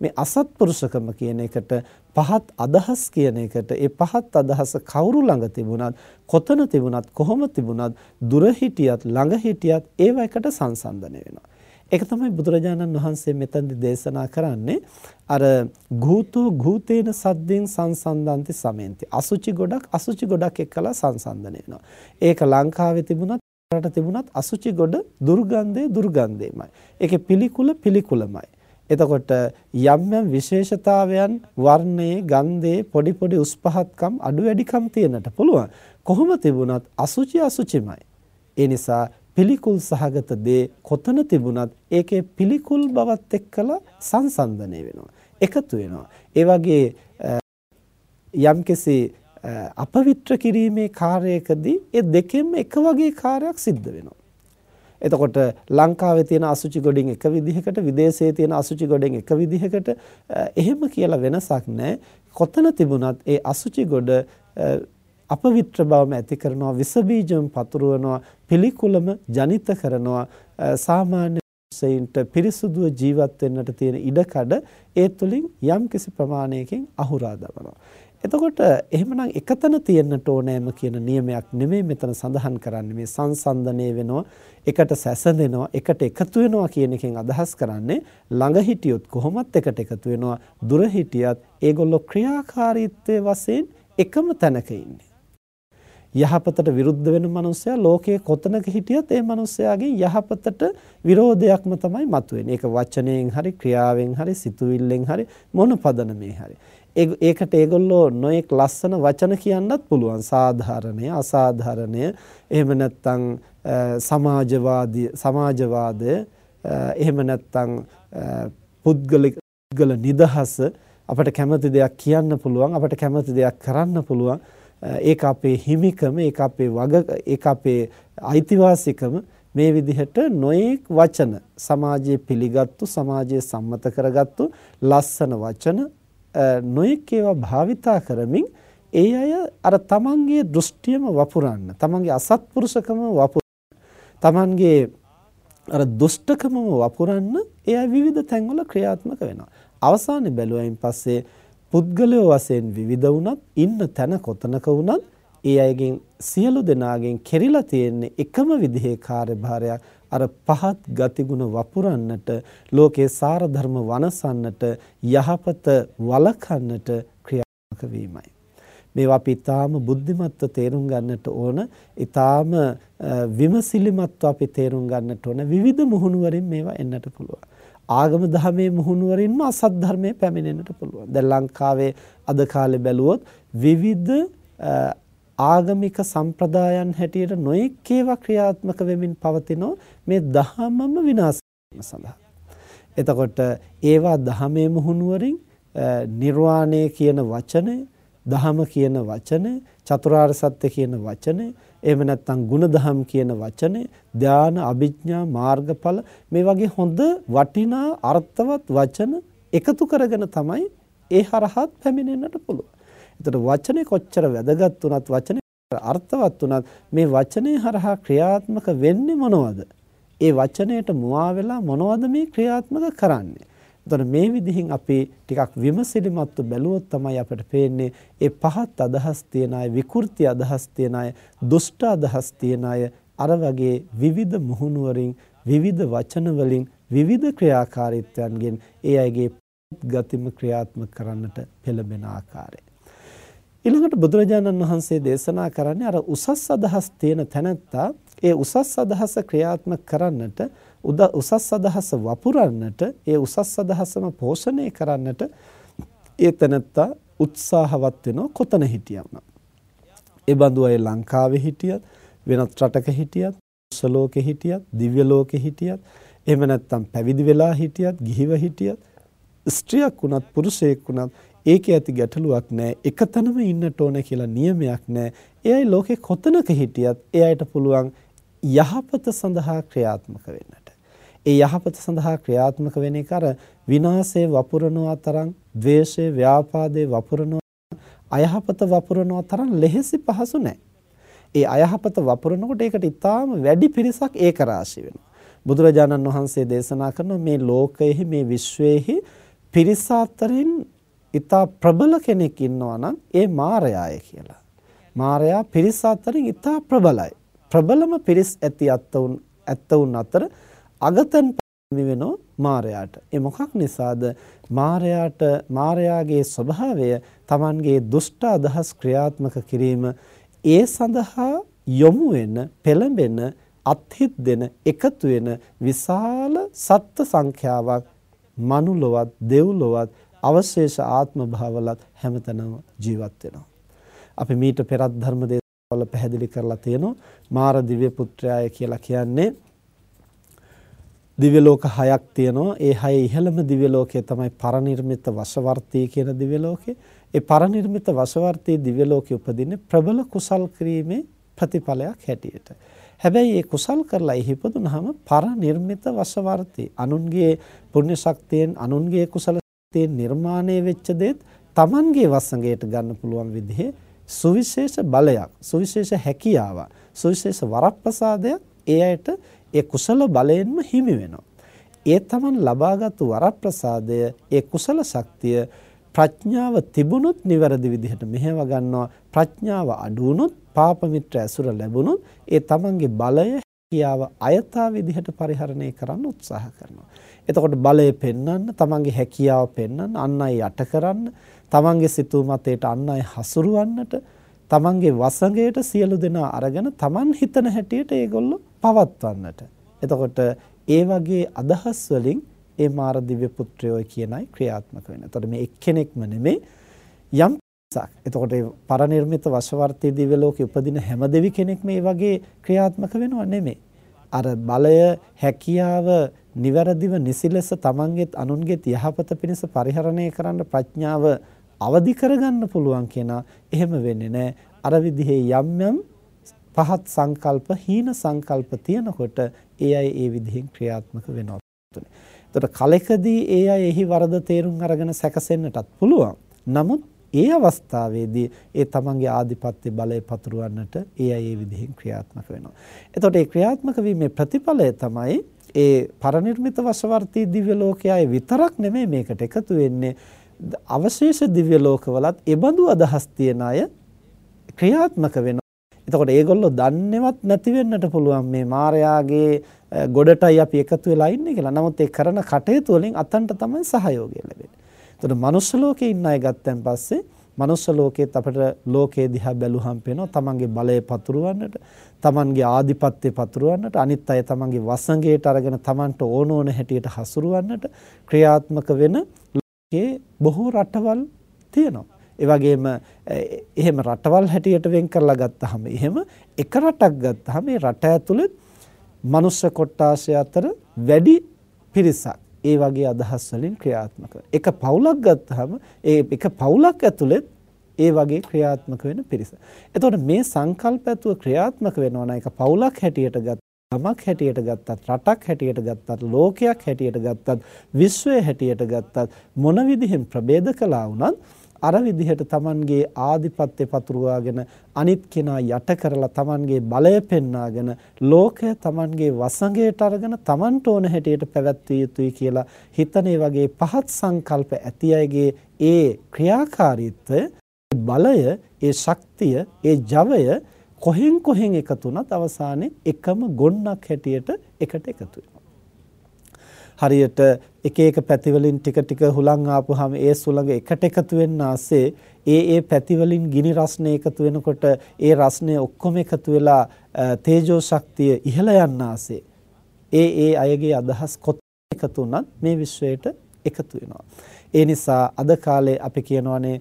A: මේ අසත්පුරුෂකම කියන එකට පහත් අදහස් කියන එකට ඒ පහත් අදහස කවුරු ළඟ තිබුණත් කොතන තිබුණත් කොහොම තිබුණත් දුර හිටියත් ළඟ හිටියත් ඒව එකට සංසන්දනය වෙනවා. ඒක තමයි බුදුරජාණන් වහන්සේ මෙතනදි දේශනා කරන්නේ අර ගූතෝ ගූතේන සද්දෙන් සංසන්දන්ති සමෙන්ති අසුචි ගොඩක් අසුචි ගොඩක් එක්කලා සංසන්දනය වෙනවා. ඒක ලංකාවේ තිබුණත් රට තිබුණත් අසුචි ගොඩ දුර්ගන්ධයේ දුර්ගන්ධයමයි. ඒකේ පිළිකුල පිළිකුලමයි. එතකොට යම් යම් විශේෂතාවයන් වර්ණයේ ගන්ධයේ පොඩි පොඩි උස් පහත්කම් අඩු වැඩිකම් තියෙනට පුළුවන්. කොහොම තිබුණත් අසුචි අසුචිමයි. ඒ නිසා පිළිකුල් සහගත දේ කොතන තිබුණත් ඒකේ පිළිකුල් බවත් එක්කලා සංසන්දනය වෙනවා. එකතු වෙනවා. ඒ වගේ යම්කිසි අපවිත්‍ර කිරීමේ කාර්යයකදී ඒ දෙකෙන්ම එක වගේ කාර්යයක් සිද්ධ වෙනවා. එතකොට ලංකාවේ තියෙන අසුචි ගොඩෙන් එක විදිහකට විදේශයේ තියෙන අසුචි ගොඩෙන් එක විදිහකට එහෙම කියලා වෙනසක් නැහැ. කොතන තිබුණත් ඒ අසුචි ගොඩ අපවිත්‍ර බවම ඇති කරනවා විස බීජම් පතුරවනවා පිළිකුලම ජනිත කරනවා. සාමාන්‍ය සෙයින්ට පිරිසුදුව ජීවත් වෙන්නට තියෙන ඉඩකඩ ඒ තුලින් යම්කිසි ප්‍රමාණයකින් අහුරා දමනවා. එතකොට එහෙමනම් එකතන තියෙන්නට ඕනෑම කියන නියමයක් නෙමෙයි මෙතන සඳහන් කරන්නේ. මේ සංසන්දනය වෙනවා එකට සැසඳෙනවා එකට එකතු වෙනවා කියන එකෙන් අදහස් කරන්නේ ළඟ හිටියොත් කොහොමත් එකට එකතු වෙනවා. දුර හිටියත් ඒගොල්ලෝ ක්‍රියාකාරීත්වයේ වශයෙන් එකම තැනක ඉන්නේ. යහපතට විරුද්ධ වෙන මනුස්සයා ලෝකයේ කොතනක හිටියත් ඒ මනුස්සයාගේ යහපතට විරෝධයක්ම තමයි මතුවෙන්නේ. ඒක වචනයෙන් හරි ක්‍රියාවෙන් හරි සිතුවිල්ලෙන් හරි මොන පදනමේ හරි. ඒකට ඒගොල්ලෝ නොයෙක් ලස්සන වචන කියන්නත් පුළුවන්. සාධාරණය, අසාධාරණය, එහෙම නැත්නම් සමාජවාදී සමාජවාදය, එහෙම නැත්නම් පුද්ගලික පුද්ගල නිදහස අපට කැමති දෙයක් කියන්න පුළුවන්, අපට කැමති දෙයක් කරන්න පුළුවන්. ඒක අපේ හිමිකම ඒක අපේ වග ඒක අපේ අයිතිවාසිකම මේ විදිහට නොයෙක් වචන සමාජයේ පිළිගත්තු සමාජයේ සම්මත කරගත්තු ලස්සන වචන නොයෙක් ඒවා භාවිතා කරමින් ඒ අය අර තමන්ගේ දෘෂ්ටියම වපුරන්න තමන්ගේ අසත්පුරුෂකම වපුරන්න තමන්ගේ අර දුෂ්ටකමම වපුරන්න ඒ අය විවිධ තැන්වල ක්‍රියාත්මක වෙනවා. අවසානයේ බැලුවයින් පස්සේ පුද්ගලයෝ වශයෙන් විවිධ වුණත් ඉන්න තැන කොතනක වුණත් ඒ අයගෙන් සියලු දෙනාගෙන් කෙරිලා තියෙන්නේ එකම විදිහේ කාර්යභාරයක්. අර පහත් ගතිගුණ වපුරන්නට ලෝකේ සාර ධර්ම වනසන්නට යහපත වළකන්නට ක්‍රියාත්මක වීමයි. මේවා අපි ඊටාම බුද්ධිමත්ව තේරුම් ගන්නට ඕන ඊටාම විමසිලිමත්ව අපි තේරුම් ගන්නට ඕන විවිධ මුහුණු වලින් මේවා එන්නට පුළුවන්. ආගම දහමේ මුහුණුවරින්ම අසත් ධර්මයේ පැමිණෙන්නට පුළුවන්. දැන් ලංකාවේ අද කාලේ බැලුවොත් විවිධ ආගමික සම්ප්‍රදායන් හැටියට නොඑක් ඒවා ක්‍රියාත්මක වෙමින් පවතිනෝ මේ දහමම විනාශ සඳහා. එතකොට ඒවා දහමේ මුහුණුවරින් නිර්වාණය කියන වචනය, දහම කියන වචනය, චතුරාර්ය සත්‍ය කියන වචනය, එහෙම නැත්නම් ಗುಣධම් කියන වචනය, ධාන, අභිඥා, මාර්ගඵල මේ වගේ හොඳ වටිනා අර්ථවත් වචන එකතු කරගෙන තමයි ඒ හරහත් පැමිණෙන්නට පුළුවන්. එතකොට වචනේ කොච්චර වැදගත් වුණත් වචනේ අර්ථවත් වුණත් මේ වචනේ හරහා ක්‍රියාත්මක වෙන්නේ මොනවද? ඒ වචනයට මුවා වෙලා මොනවද මේ ක්‍රියාත්මක කරන්නේ? එතකොට මේ විදිහින් අපි ටිකක් විමසිලිමත්ව බැලුවොත් තමයි අපිට පේන්නේ ඒ පහත් අදහස් තියන අය, විකෘති අදහස් තියන අය, දුෂ්ට අදහස් තියන අය අර වගේ විවිධ මුහුණුවරින්, විවිධ වචන වලින්, විවිධ ක්‍රියාකාරීත්වයන්ගෙන් ඒ අයගේ ගතිම ක්‍රියාත්මක කරන්නට පෙළඹෙන ආකාරය. ඊළඟට බුදුරජාණන් වහන්සේ දේශනා කරන්නේ අර උසස් අදහස් තියෙන තැනැත්තා ඒ උසස් අදහස ක්‍රියාත්මක කරන්නට උසස් අදහස වපුරන්නට ඒ උසස් අදහසම පෝෂණය කරන්නට ඒ තැනැත්තා උත්සාහවත් වෙනවා කොතන හිටියම. ඒ බඳු අය ලංකාවේ හිටියත් වෙනත් රටක හිටියත් සලෝකෙ හිටියත් දිව්‍ය ලෝකෙ හිටියත් එහෙම නැත්නම් පැවිදි වෙලා හිටියත් ගිහිව හිටියත් ස්ත්‍රියක් වුණත් පුරුෂයෙක් වුණත් ඒකේ ඇති ගැටලුවක් නැහැ. එකතැනම ඉන්නට ඕන කියලා නියමයක් නැහැ. එයයි ලෝකේ කොතනක හිටියත් එයාට පුළුවන් යහපත සඳහා ක්‍රියාත්මක වෙන්නට. ඒ යහපත සඳහා ක්‍රියාත්මක වෙන එක අර විනාශේ වපුරනවා තරම්, ද්වේෂේ, ව්‍යාපාදේ වපුරනවා අයහපත වපුරනවා තරම් ලෙහෙසි පහසු නැහැ. ඒ අයහපත වපුරනකොට ඒකට ඊටාම වැඩි පිරිසක් ඒක රාශි වෙනවා. බුදුරජාණන් වහන්සේ දේශනා කරන මේ ලෝකයේ මේ විශ්වයේ පිරිස අතරින් ඊතා ප්‍රබල කෙනෙක් ඉන්නවා නම් ඒ මාරයාය කියලා. මාරයා පිරිස අතරින් ඊතා ප්‍රබලයි. ප්‍රබලම පිරිස් ඇති අත්වුන් ඇත්තවුන් අතර අගතන් වෙනෝ මාරයාට. ඒ මොකක් නිසාද? මාරයාට මාරයාගේ ස්වභාවය Tamanගේ දුෂ්ට අදහස් ක්‍රියාත්මක කිරීම ඒ සඳහා යොමු වෙන පෙළඹෙන අත්හිත් දෙන එකතු වෙන විශාල සත්ත්ව සංඛ්‍යාවක් මනුලොවත් දෙව්ලොවත් අවශේෂ ආත්ම භාවලත් හැමතැනම ජීවත් වෙනවා. අපි මීට පෙරත් ධර්ම දේශනාවල පැහැදිලි කරලා තියෙනවා මාර දිව්‍ය පුත්‍රයාය කියලා කියන්නේ දිව්‍ය ලෝක හයක් තියෙනවා. ඒ හය ඉහළම දිව්‍ය ලෝකය තමයි පරනිර්මිත වශවර්තී කියන දිව්‍ය ලෝකය. ඒ පරනිර්මිත වශවර්තී දිව්‍ය ලෝකෙ උපදින්නේ ප්‍රබල කුසල් කිරීමේ ප්‍රතිඵලයක් හැටියට. හැබැයි ඒ කුසල් කරලා එහි ඉපදුනහම පරනිර්මිත වශවර්තී අනුන්ගේ පුණ්‍ය ශක්තියෙන් අනුන්ගේ කුසල තේ නිර්මාණය වෙච්ච දේත් Tamanගේ වසඟයට ගන්න පුළුවන් විදිහේ සුවිශේෂ බලයක් සුවිශේෂ හැකියාවක් සුවිශේෂ වරප්‍රසාදයක් ඒ අයට ඒ කුසල බලයෙන්ම හිමි වෙනවා. ඒ Taman ලබාගත් වරප්‍රසාදය ඒ කුසල ශක්තිය ප්‍රඥාව තිබුණොත් නිවැරදි විදිහට මෙහෙව ගන්නවා ප්‍රඥාව අඩු වුණොත් පාප මිත්‍ර ඇසුර ලැබුණොත් ඒ Tamanගේ බලය හැකියාව අයථා විදිහට පරිහරණය කරන්න උත්සාහ කරනවා. එතකොට බලය පෙන්වන්න, තමන්ගේ හැකියාව පෙන්වන්න, අන් අය යට කරන්න, තමන්ගේ සිතූ මතයට අන් අය හසුරවන්නට, තමන්ගේ වසඟයට සියලු දෙනා අරගෙන තමන් හිතන හැටියට ඒගොල්ලෝ පවත්වන්නට. එතකොට ඒ වගේ අදහස් වලින් ඒ මාර දිව්‍ය පුත්‍රයෝ කියනයි ක්‍රියාත්මක වෙන්නේ. එතකොට මේ එක්කෙනෙක්ම නෙමෙයි යම් සක්. එතකොට පරනිර්මිත වශවර්තී දිව්‍ය ලෝකෙ උපදින හැම දෙවි කෙනෙක් මේ වගේ ක්‍රියාත්මක වෙනව නෙමෙයි. අර බලය හැකියාව නිවැරදිව නිසි ලෙස තමන්ගේත් අනුන්ගේත් යහපත පිණිස පරිහරණය කරන්න ප්‍රඥාව අවදි කරගන්න පුළුවන් කෙනා එහෙම වෙන්නේ නැහැ. අර විදිහේ යම් යම් පහත් සංකල්ප හීන සංකල්ප තියනකොට ඒ අය ඒ විදිහෙන් ක්‍රියාත්මක වෙනවා. එතකොට කලකදී ඒ අය එහි වරද තේරුම් අරගෙන සැකසෙන්නටත් පුළුවන්. නමුත් ඒ අවස්ථාවේදී ඒ තමන්ගේ ආධිපත්‍ය බලය පතුරවන්නට ඒ අය ඒ විදිහෙන් ක්‍රියාත්මක වෙනවා. එතකොට ඒ ක්‍රියාත්මක වීමේ ප්‍රතිඵලය තමයි ඒ පරිනිර්මිත වශවර්තී දිව්‍ය ලෝකයේ විතරක් නෙමෙයි මේකට එකතු වෙන්නේ අවශේෂ දිව්‍ය ලෝකවලත් ඒබඳු අදහස් තියන අය ක්‍රියාත්මක වෙනවා. එතකොට ඒගොල්ලෝ දන්නේවත් නැති වෙන්නට පුළුවන් මේ මායාගේ ගොඩටයි අපි එකතු වෙලා ඉන්නේ කියලා. නමුත් ඒ කරන කටයුතු වලින් අතන්ට තමයි සහයෝගය ලැබෙන්නේ. එතකොට මනුස්ස ලෝකේ ඉන්න අය ගත්තන් පස්සේ මනුස්ස ලෝකෙත් අපිට ලෝකයේ දිහා බැලුවහම පේනවා තමන්ගේ බලය පතුරවන්නට තමන්ගේ ආධිපත්‍ය පතුරවන්නට අනිත් අය තමන්ගේ වසඟයට අරගෙන තමන්ට ඕන ඕන හැටියට හසුරවන්නට ක්‍රියාත්මක වෙන ලෝකයේ බොහෝ රටවල් තියෙනවා. ඒ වගේම එහෙම රටවල් හැටියට වෙන් කරලා ගත්තාම එහෙම එක රටක් ගත්තාම මේ රට ඇතුළේ මනුස්ස කොට්ටාශය අතර වැඩි පිරිසක් ඒ වගේ අදහස් වලින් ක්‍රියාත්මක එක පවුලක් ගත්තාම ඒ එක පවුලක් ඇතුළෙත් ඒ වගේ ක්‍රියාත්මක වෙන පිරිස. එතකොට මේ සංකල්ප ඇතුව ක්‍රියාත්මක වෙනවා නම් එක පවුලක් හැටියට ගත්ත ගමක් හැටියට ගත්තත් රටක් හැටියට ගත්තත් ලෝකයක් හැටියට ගත්තත් විශ්වය හැටියට ගත්තත් මොන විදිහෙන් ප්‍රභේද කළා වුණත් අර විදිහට Tamanගේ ආධිපත්‍ය පතුරවාගෙන අනිත් කෙනා යට කරලා Tamanගේ බලය පෙන්වාගෙන ලෝකය Tamanගේ වසඟයට අරගෙන Tamanට ඕන හැටියට පැවැත්විය යුතුයි කියලා හිතන වගේ පහත් සංකල්ප ඇති අයගේ ඒ ක්‍රියාකාරීත්වය බලය ඒ ශක්තිය ඒ ජවය කොහෙන් කොහෙන් එකතු වුණත් අවසානයේ එකම ගොන්නක් හැටියට එකට එකතු වෙනවා. හරියට එක එක පැතිවලින් ටික ටික හුලං ආපුවාම ඒ සුළඟ එකට එකතු වෙන්න ආසේ ඒ ඒ පැතිවලින් ගිනි රස්නේ එකතු වෙනකොට ඒ රස්නේ ඔක්කොම එකතු වෙලා තේජෝ ශක්තිය ඉහළ යන්න ආසේ ඒ ඒ අයගේ අදහස් කොත් එකතු වුණත් මේ විශ්වයට එකතු වෙනවා. ඒ නිසා අද කාලේ අපි කියනවානේ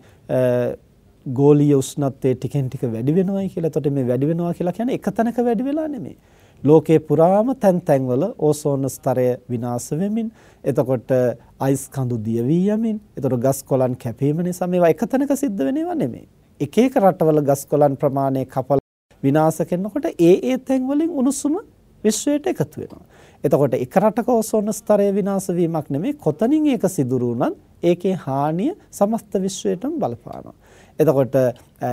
A: ගෝලීය උෂ්ණත්වය ටිකෙන් ටික වැඩි වෙනවයි කියලා. එතකොට මේ වැඩි වෙනවා කියලා කියන්නේ එක තැනක වැඩි වෙලා නෙමෙයි. ලෝකේ පුරාම තැන් තැන්වල ඕසෝන ස්තරය විනාශ වෙමින් එතකොට අයිස් කඳු දිය වී යමින් එතකොට ගස් කොළන් කැපීම නිසා මේවා එකතැනක සිද්ධ වෙනේවා නෙමෙයි. එක එක රටවල ගස් කොළන් ප්‍රමාණය කපලා විනාශ කරනකොට ඒ ඒ තැන් වලින් උණුසුම විශ්වයට එකතු වෙනවා. එතකොට එක රටක ඕසෝන ස්තරය විනාශ වීමක් නෙමෙයි කොතනින් ඒක සිදුරු වුණත් ඒකේ හානිය සමස්ත විශ්වයටම බලපානවා. එතකොට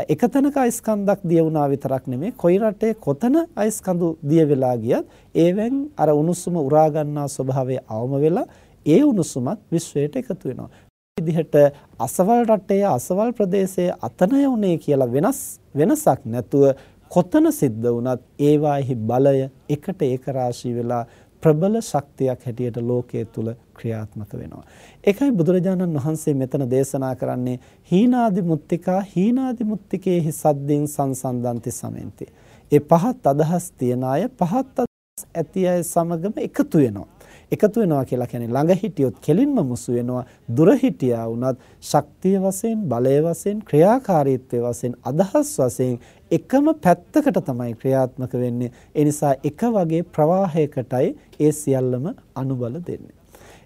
A: එක තැනක අයිස්කන්ධක් දිය වුණා විතරක් නෙමෙයි කොයි රටේ කොතන අයිස්කඳු දිය වෙලා ගියත් ඒවෙන් අර උණුසුම උරා ගන්නා ස්වභාවය අවම වෙලා ඒ උණුසුමත් විශ්වයට එකතු වෙනවා. විදිහට අසවල් රටේ අසවල් ප්‍රදේශයේ අතනය උනේ කියලා වෙනස් වෙනසක් නැතුව කොතන සිද්ධ වුණත් ඒවාෙහි බලය එකට ඒක රාශී වෙලා ප්‍රබල ශක්තියක් හැටියට ලෝකයේ තුල ක්‍රියාත්මක වෙනවා. ඒකයි බුදුරජාණන් වහන්සේ මෙතන දේශනා කරන්නේ හීනාදි මුත්තිකා හීනාදි මුත්තිකේහි සද්දින් සංසන්දන්ති සමෙන්ති. ඒ පහත් අදහස් තියන අය පහත් අදහස් ඇති අය සමගම එකතු වෙනවා. එකතු වෙනවා කියලා කියන්නේ ළඟ හිටියොත් කෙලින්ම මුසු වෙනවා දුර හිටියා වුණත් ශක්තිය වශයෙන් බලය වශයෙන් ක්‍රියාකාරීත්වය වශයෙන් අදහස් වශයෙන් එකම පැත්තකට තමයි ක්‍රියාත්මක වෙන්නේ ඒ නිසා එක වගේ ප්‍රවාහයකටයි ඒ සියල්ලම අනුබල දෙන්නේ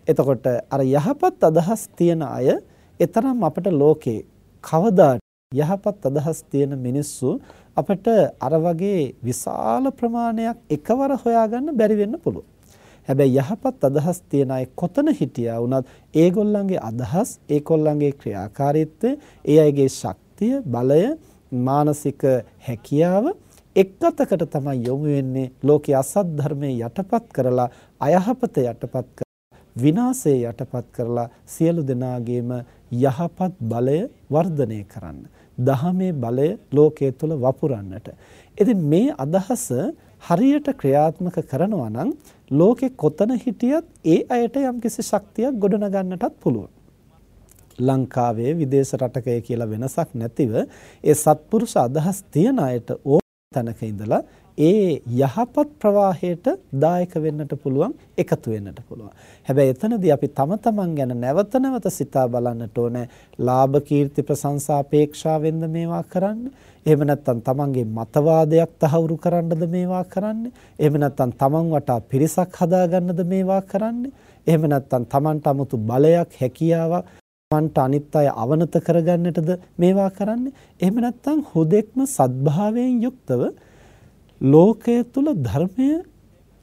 A: එතකොට අර යහපත් අදහස් තියන අය එතරම් අපට ලෝකේ කවදා යහපත් අදහස් තියෙන මිනිස්සු අපිට අර වගේ විශාල ප්‍රමාණයක් එකවර හොයාගන්න බැරි වෙන්න පුළුවන්. හැබැයි යහපත් අදහස් තියන අය කොතන හිටියා වුණත් ඒගොල්ලන්ගේ අදහස්, ඒගොල්ලන්ගේ ක්‍රියාකාරීත්වය, ඒ අයගේ ශක්තිය, බලය, මානසික හැකියාව එක්කතකට තමයි යොමු වෙන්නේ ලෝකයේ අසත් ධර්මයේ යටපත් කරලා අයහපත යටපත් විනාශය යටපත් කරලා සියලු දෙනාගේම යහපත් බලය වර්ධනය කරන්න. දහමේ බලය ලෝකයේ තුල වපුරන්නට. ඉතින් මේ අදහස හරියට ක්‍රියාත්මක කරනවා නම් ලෝකේ කොතන හිටියත් ඒ අයට යම්කිසි ශක්තියක් ගොඩනගන්නටත් පුළුවන්. ලංකාවේ විදේශ රටකය කියලා වෙනසක් නැතිව ඒ සත්පුරුෂ අදහස් තියන අයට ඕන තැනක ඉඳලා ඒ යහපත් ප්‍රවාහයට දායක වෙන්නට පුළුවන් එකතු වෙන්නට පුළුවන්. හැබැයි එතනදී අපි තම තමන් ගැන නැවත නැවත සිතා බලන්නට ඕනේ. ලාභ කීර්ති ප්‍රශංසා අපේක්ෂාවෙන්ද මේවා කරන්නේ? එහෙම නැත්නම් තමන්ගේ මතවාදයක් තහවුරු කරන්නද මේවා කරන්නේ? එහෙම නැත්නම් තමන් වටා පිරිසක් හදාගන්නද මේවා කරන්නේ? එහෙම නැත්නම් තමන්ට 아무තු බලයක් හැකියාවක් තමන්ට අනිත් අය අවනත කරගන්නටද මේවා කරන්නේ? එහෙම නැත්නම් හුදෙක්ම සද්භාවයෙන් යුක්තව ලෝකය තුල ධර්මය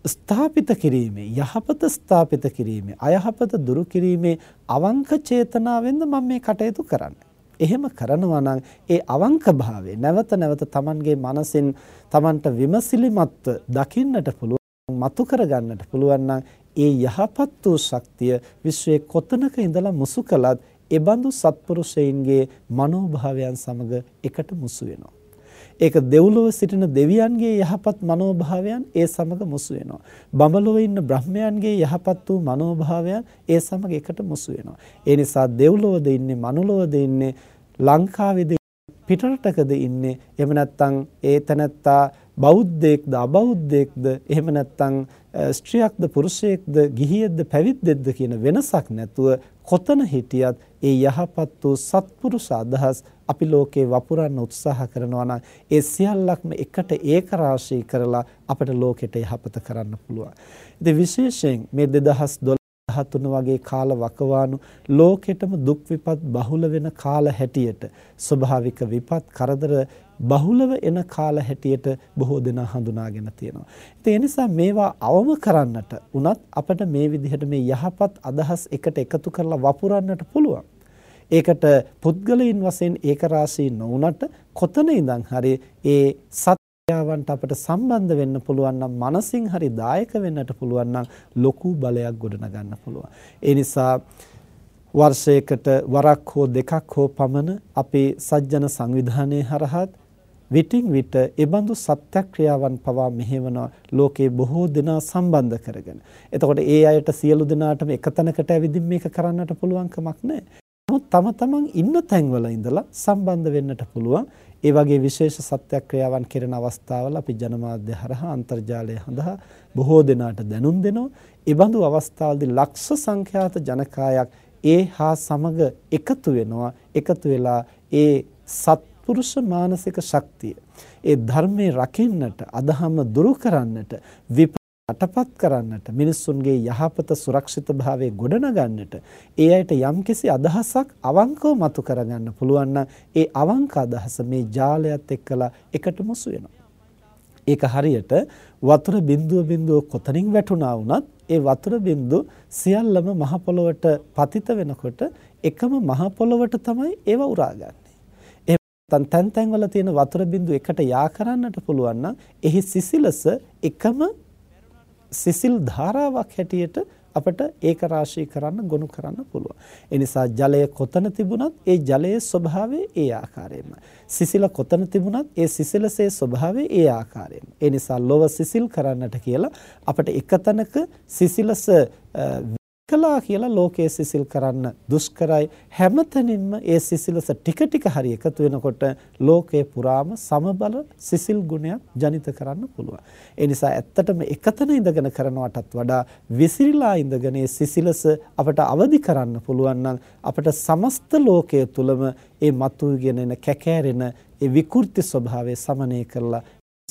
A: ස්ථාපිත කිරීමේ යහපත ස්ථාපිත කිරීමේ අයහපත දුරු කිරීමේ අවංක චේතනාවෙන්ද මම මේ කටයුතු කරන්නේ. එහෙම කරනවා නම් ඒ අවංක භාවය නැවත නැවත Tamanගේ මනසින් Tamanට විමසිලිමත්ව දකින්නට පුළුවන් මතු කරගන්නට පුළුවන් නම් ඒ යහපත් වූ ශක්තිය විශ්වයේ කොතනක ඉඳලා මුසු කළත් ඒ බඳු සත්පුරුෂයින්ගේ මනෝභාවයන් සමග එකට මුසු වෙනවා. ඒක දෙව්ලොව සිටින දෙවියන්ගේ යහපත් මනෝභාවයන් ඒ සමග මුසු වෙනවා. බඹලොව ඉන්න බ්‍රහ්මයන්ගේ යහපත් වූ මනෝභාවයන් ඒ සමග එකට මුසු වෙනවා. ඒ නිසා දෙව්ලොවද ඉන්නේ මනුලොවද ඉන්නේ ලංකාවේද පිටරටකද ඉන්නේ එහෙම නැත්නම් ඒ තැනැත්තා බෞද්ධයෙක්ද අබෞද්ධයෙක්ද එහෙම නැත්නම් ස්ත්‍රියක්ද පුරුෂයෙක්ද ගිහියෙක්ද පැවිද්දෙක්ද කියන වෙනසක් නැතුව කොතන හිටියත් ඒ යහපත් වූ සත්පුරුෂ අදහස් අපි ලෝකේ වපුරන්න උත්සාහ කරනවා නම් ඒ සියල්ලක්ම එකට ඒක රාශී කරලා අපිට ලෝකෙට යහපත කරන්න පුළුවන්. ඉතින් විශේෂයෙන් මේ 2012 13 වගේ කාල වකවානු ලෝකෙටම දුක් විපත් බහුල වෙන කාල හැටියට ස්වභාවික විපත් කරදර බහුලව එන කාල හැටියට බොහෝ දෙනා හඳුනාගෙන තියෙනවා. ඒ නිසා මේවා අවම කරන්නට උනත් අපිට මේ විදිහට මේ යහපත් අදහස් එකට එකතු කරලා වපුරන්නට පුළුවන්. ඒකට පුද්ගලයන් වශයෙන් ඒකරාශී නොවුනට කොතන ඉඳන් හරි ඒ සත්‍යයන්ට අපට සම්බන්ධ වෙන්න පුළුවන් නම් මනසින් හරි දායක වෙන්නට පුළුවන් නම් ලොකු බලයක් ගොඩනගන්න පුළුවන්. ඒ නිසා වර්ෂයකට වරක් හෝ දෙකක් හෝ පමණ අපේ සජ්ජන සංවිධානයේ හරහත් විටින් විට ඒබඳු සත්‍යක්‍රියාවන් පවා මෙහෙවන ලෝකේ බොහෝ දෙනා සම්බන්ධ කරගෙන. එතකොට ඒ අයට සියලු දෙනාටම එකතැනකට ඇවිදින් මේක කරන්නට පුළුවන් කමක් නැහැ. නමුත් තම තමන් ඉන්න තැන්වල ඉඳලා සම්බන්ධ වෙන්නට පුළුවන්. ඒ වගේ විශේෂ සත්‍යක්‍රියාවන් කෙරෙන අවස්ථාවල අපි ජනමාධ්‍ය හරහා අන්තර්ජාලය හඳහා බොහෝ දෙනාට දැනුම් දෙනවා. ඒ බඳු අවස්ථාවලදී ලක්ෂ සංඛ්‍යාත ජනකායක් ඒ හා සමග එකතු වෙනවා. එකතු වෙලා ඒ සත්පුරුෂ මානසික ශක්තිය ඒ ධර්මයේ රකින්නට අදහම දුරු කරන්නට අටපත් කරන්නට මිනිස්සුන්ගේ යහපත සුරක්ෂිත භාවයේ ගොඩනගන්නට ඒ අයට යම්කිසි අදහසක් අවංකව මතු කරගන්න පුළුවන් ඒ අවංක අදහස මේ ජාලයත් එක්කලා එකට මුසු වෙනවා. ඒක හරියට වතුර බිඳුව බිඳුව කොතනින් වැටුණා වුණත් ඒ වතුර බිඳු සියල්ලම මහ පොළොවට පතිත වෙනකොට එකම මහ පොළොවට තමයි ඒව උරාගන්නේ. එහෙනම් තැන් තැන් වල තියෙන වතුර බිඳු එකට යා කරන්නට පුළුවන් නම් එහි සිසිලස එකම සිසිල් ධාරාවක් හැටියට අපට ඒක රාශී කරන්න ගොනු කරන්න පුළුවන්. ඒ නිසා ජලය කොතන තිබුණත් ඒ ජලයේ ස්වභාවය ඒ ආකාරයෙන්ම. සිසිල කොතන තිබුණත් ඒ සිසිලසේ ස්වභාවය ඒ ආකාරයෙන්ම. ඒ නිසා ලොව සිසිල් කරන්නට කියලා අපට එකතැනක සිසිලස කළා කියලා ලෝකයේ සිසිල් කරන්න දුෂ්කරයි හැමතැනින්ම ඒ සිසිලස ටික ටික හරි එකතු වෙනකොට ලෝකයේ පුරාම සමබල සිසිල් ගුණයක් ජනිත කරන්න පුළුවන්. ඒ නිසා ඇත්තටම එකතැන ඉඳගෙන කරනවටත් වඩා විසිරීලා ඉඳගෙන ඒ සිසිලස අපට අවදි කරන්න පුළුවන් නම් අපට සමස්ත ලෝකයේ තුලම ඒ මතුවගෙන එන කැකෑරෙන ඒ විකෘති ස්වභාවය සමනය කරලා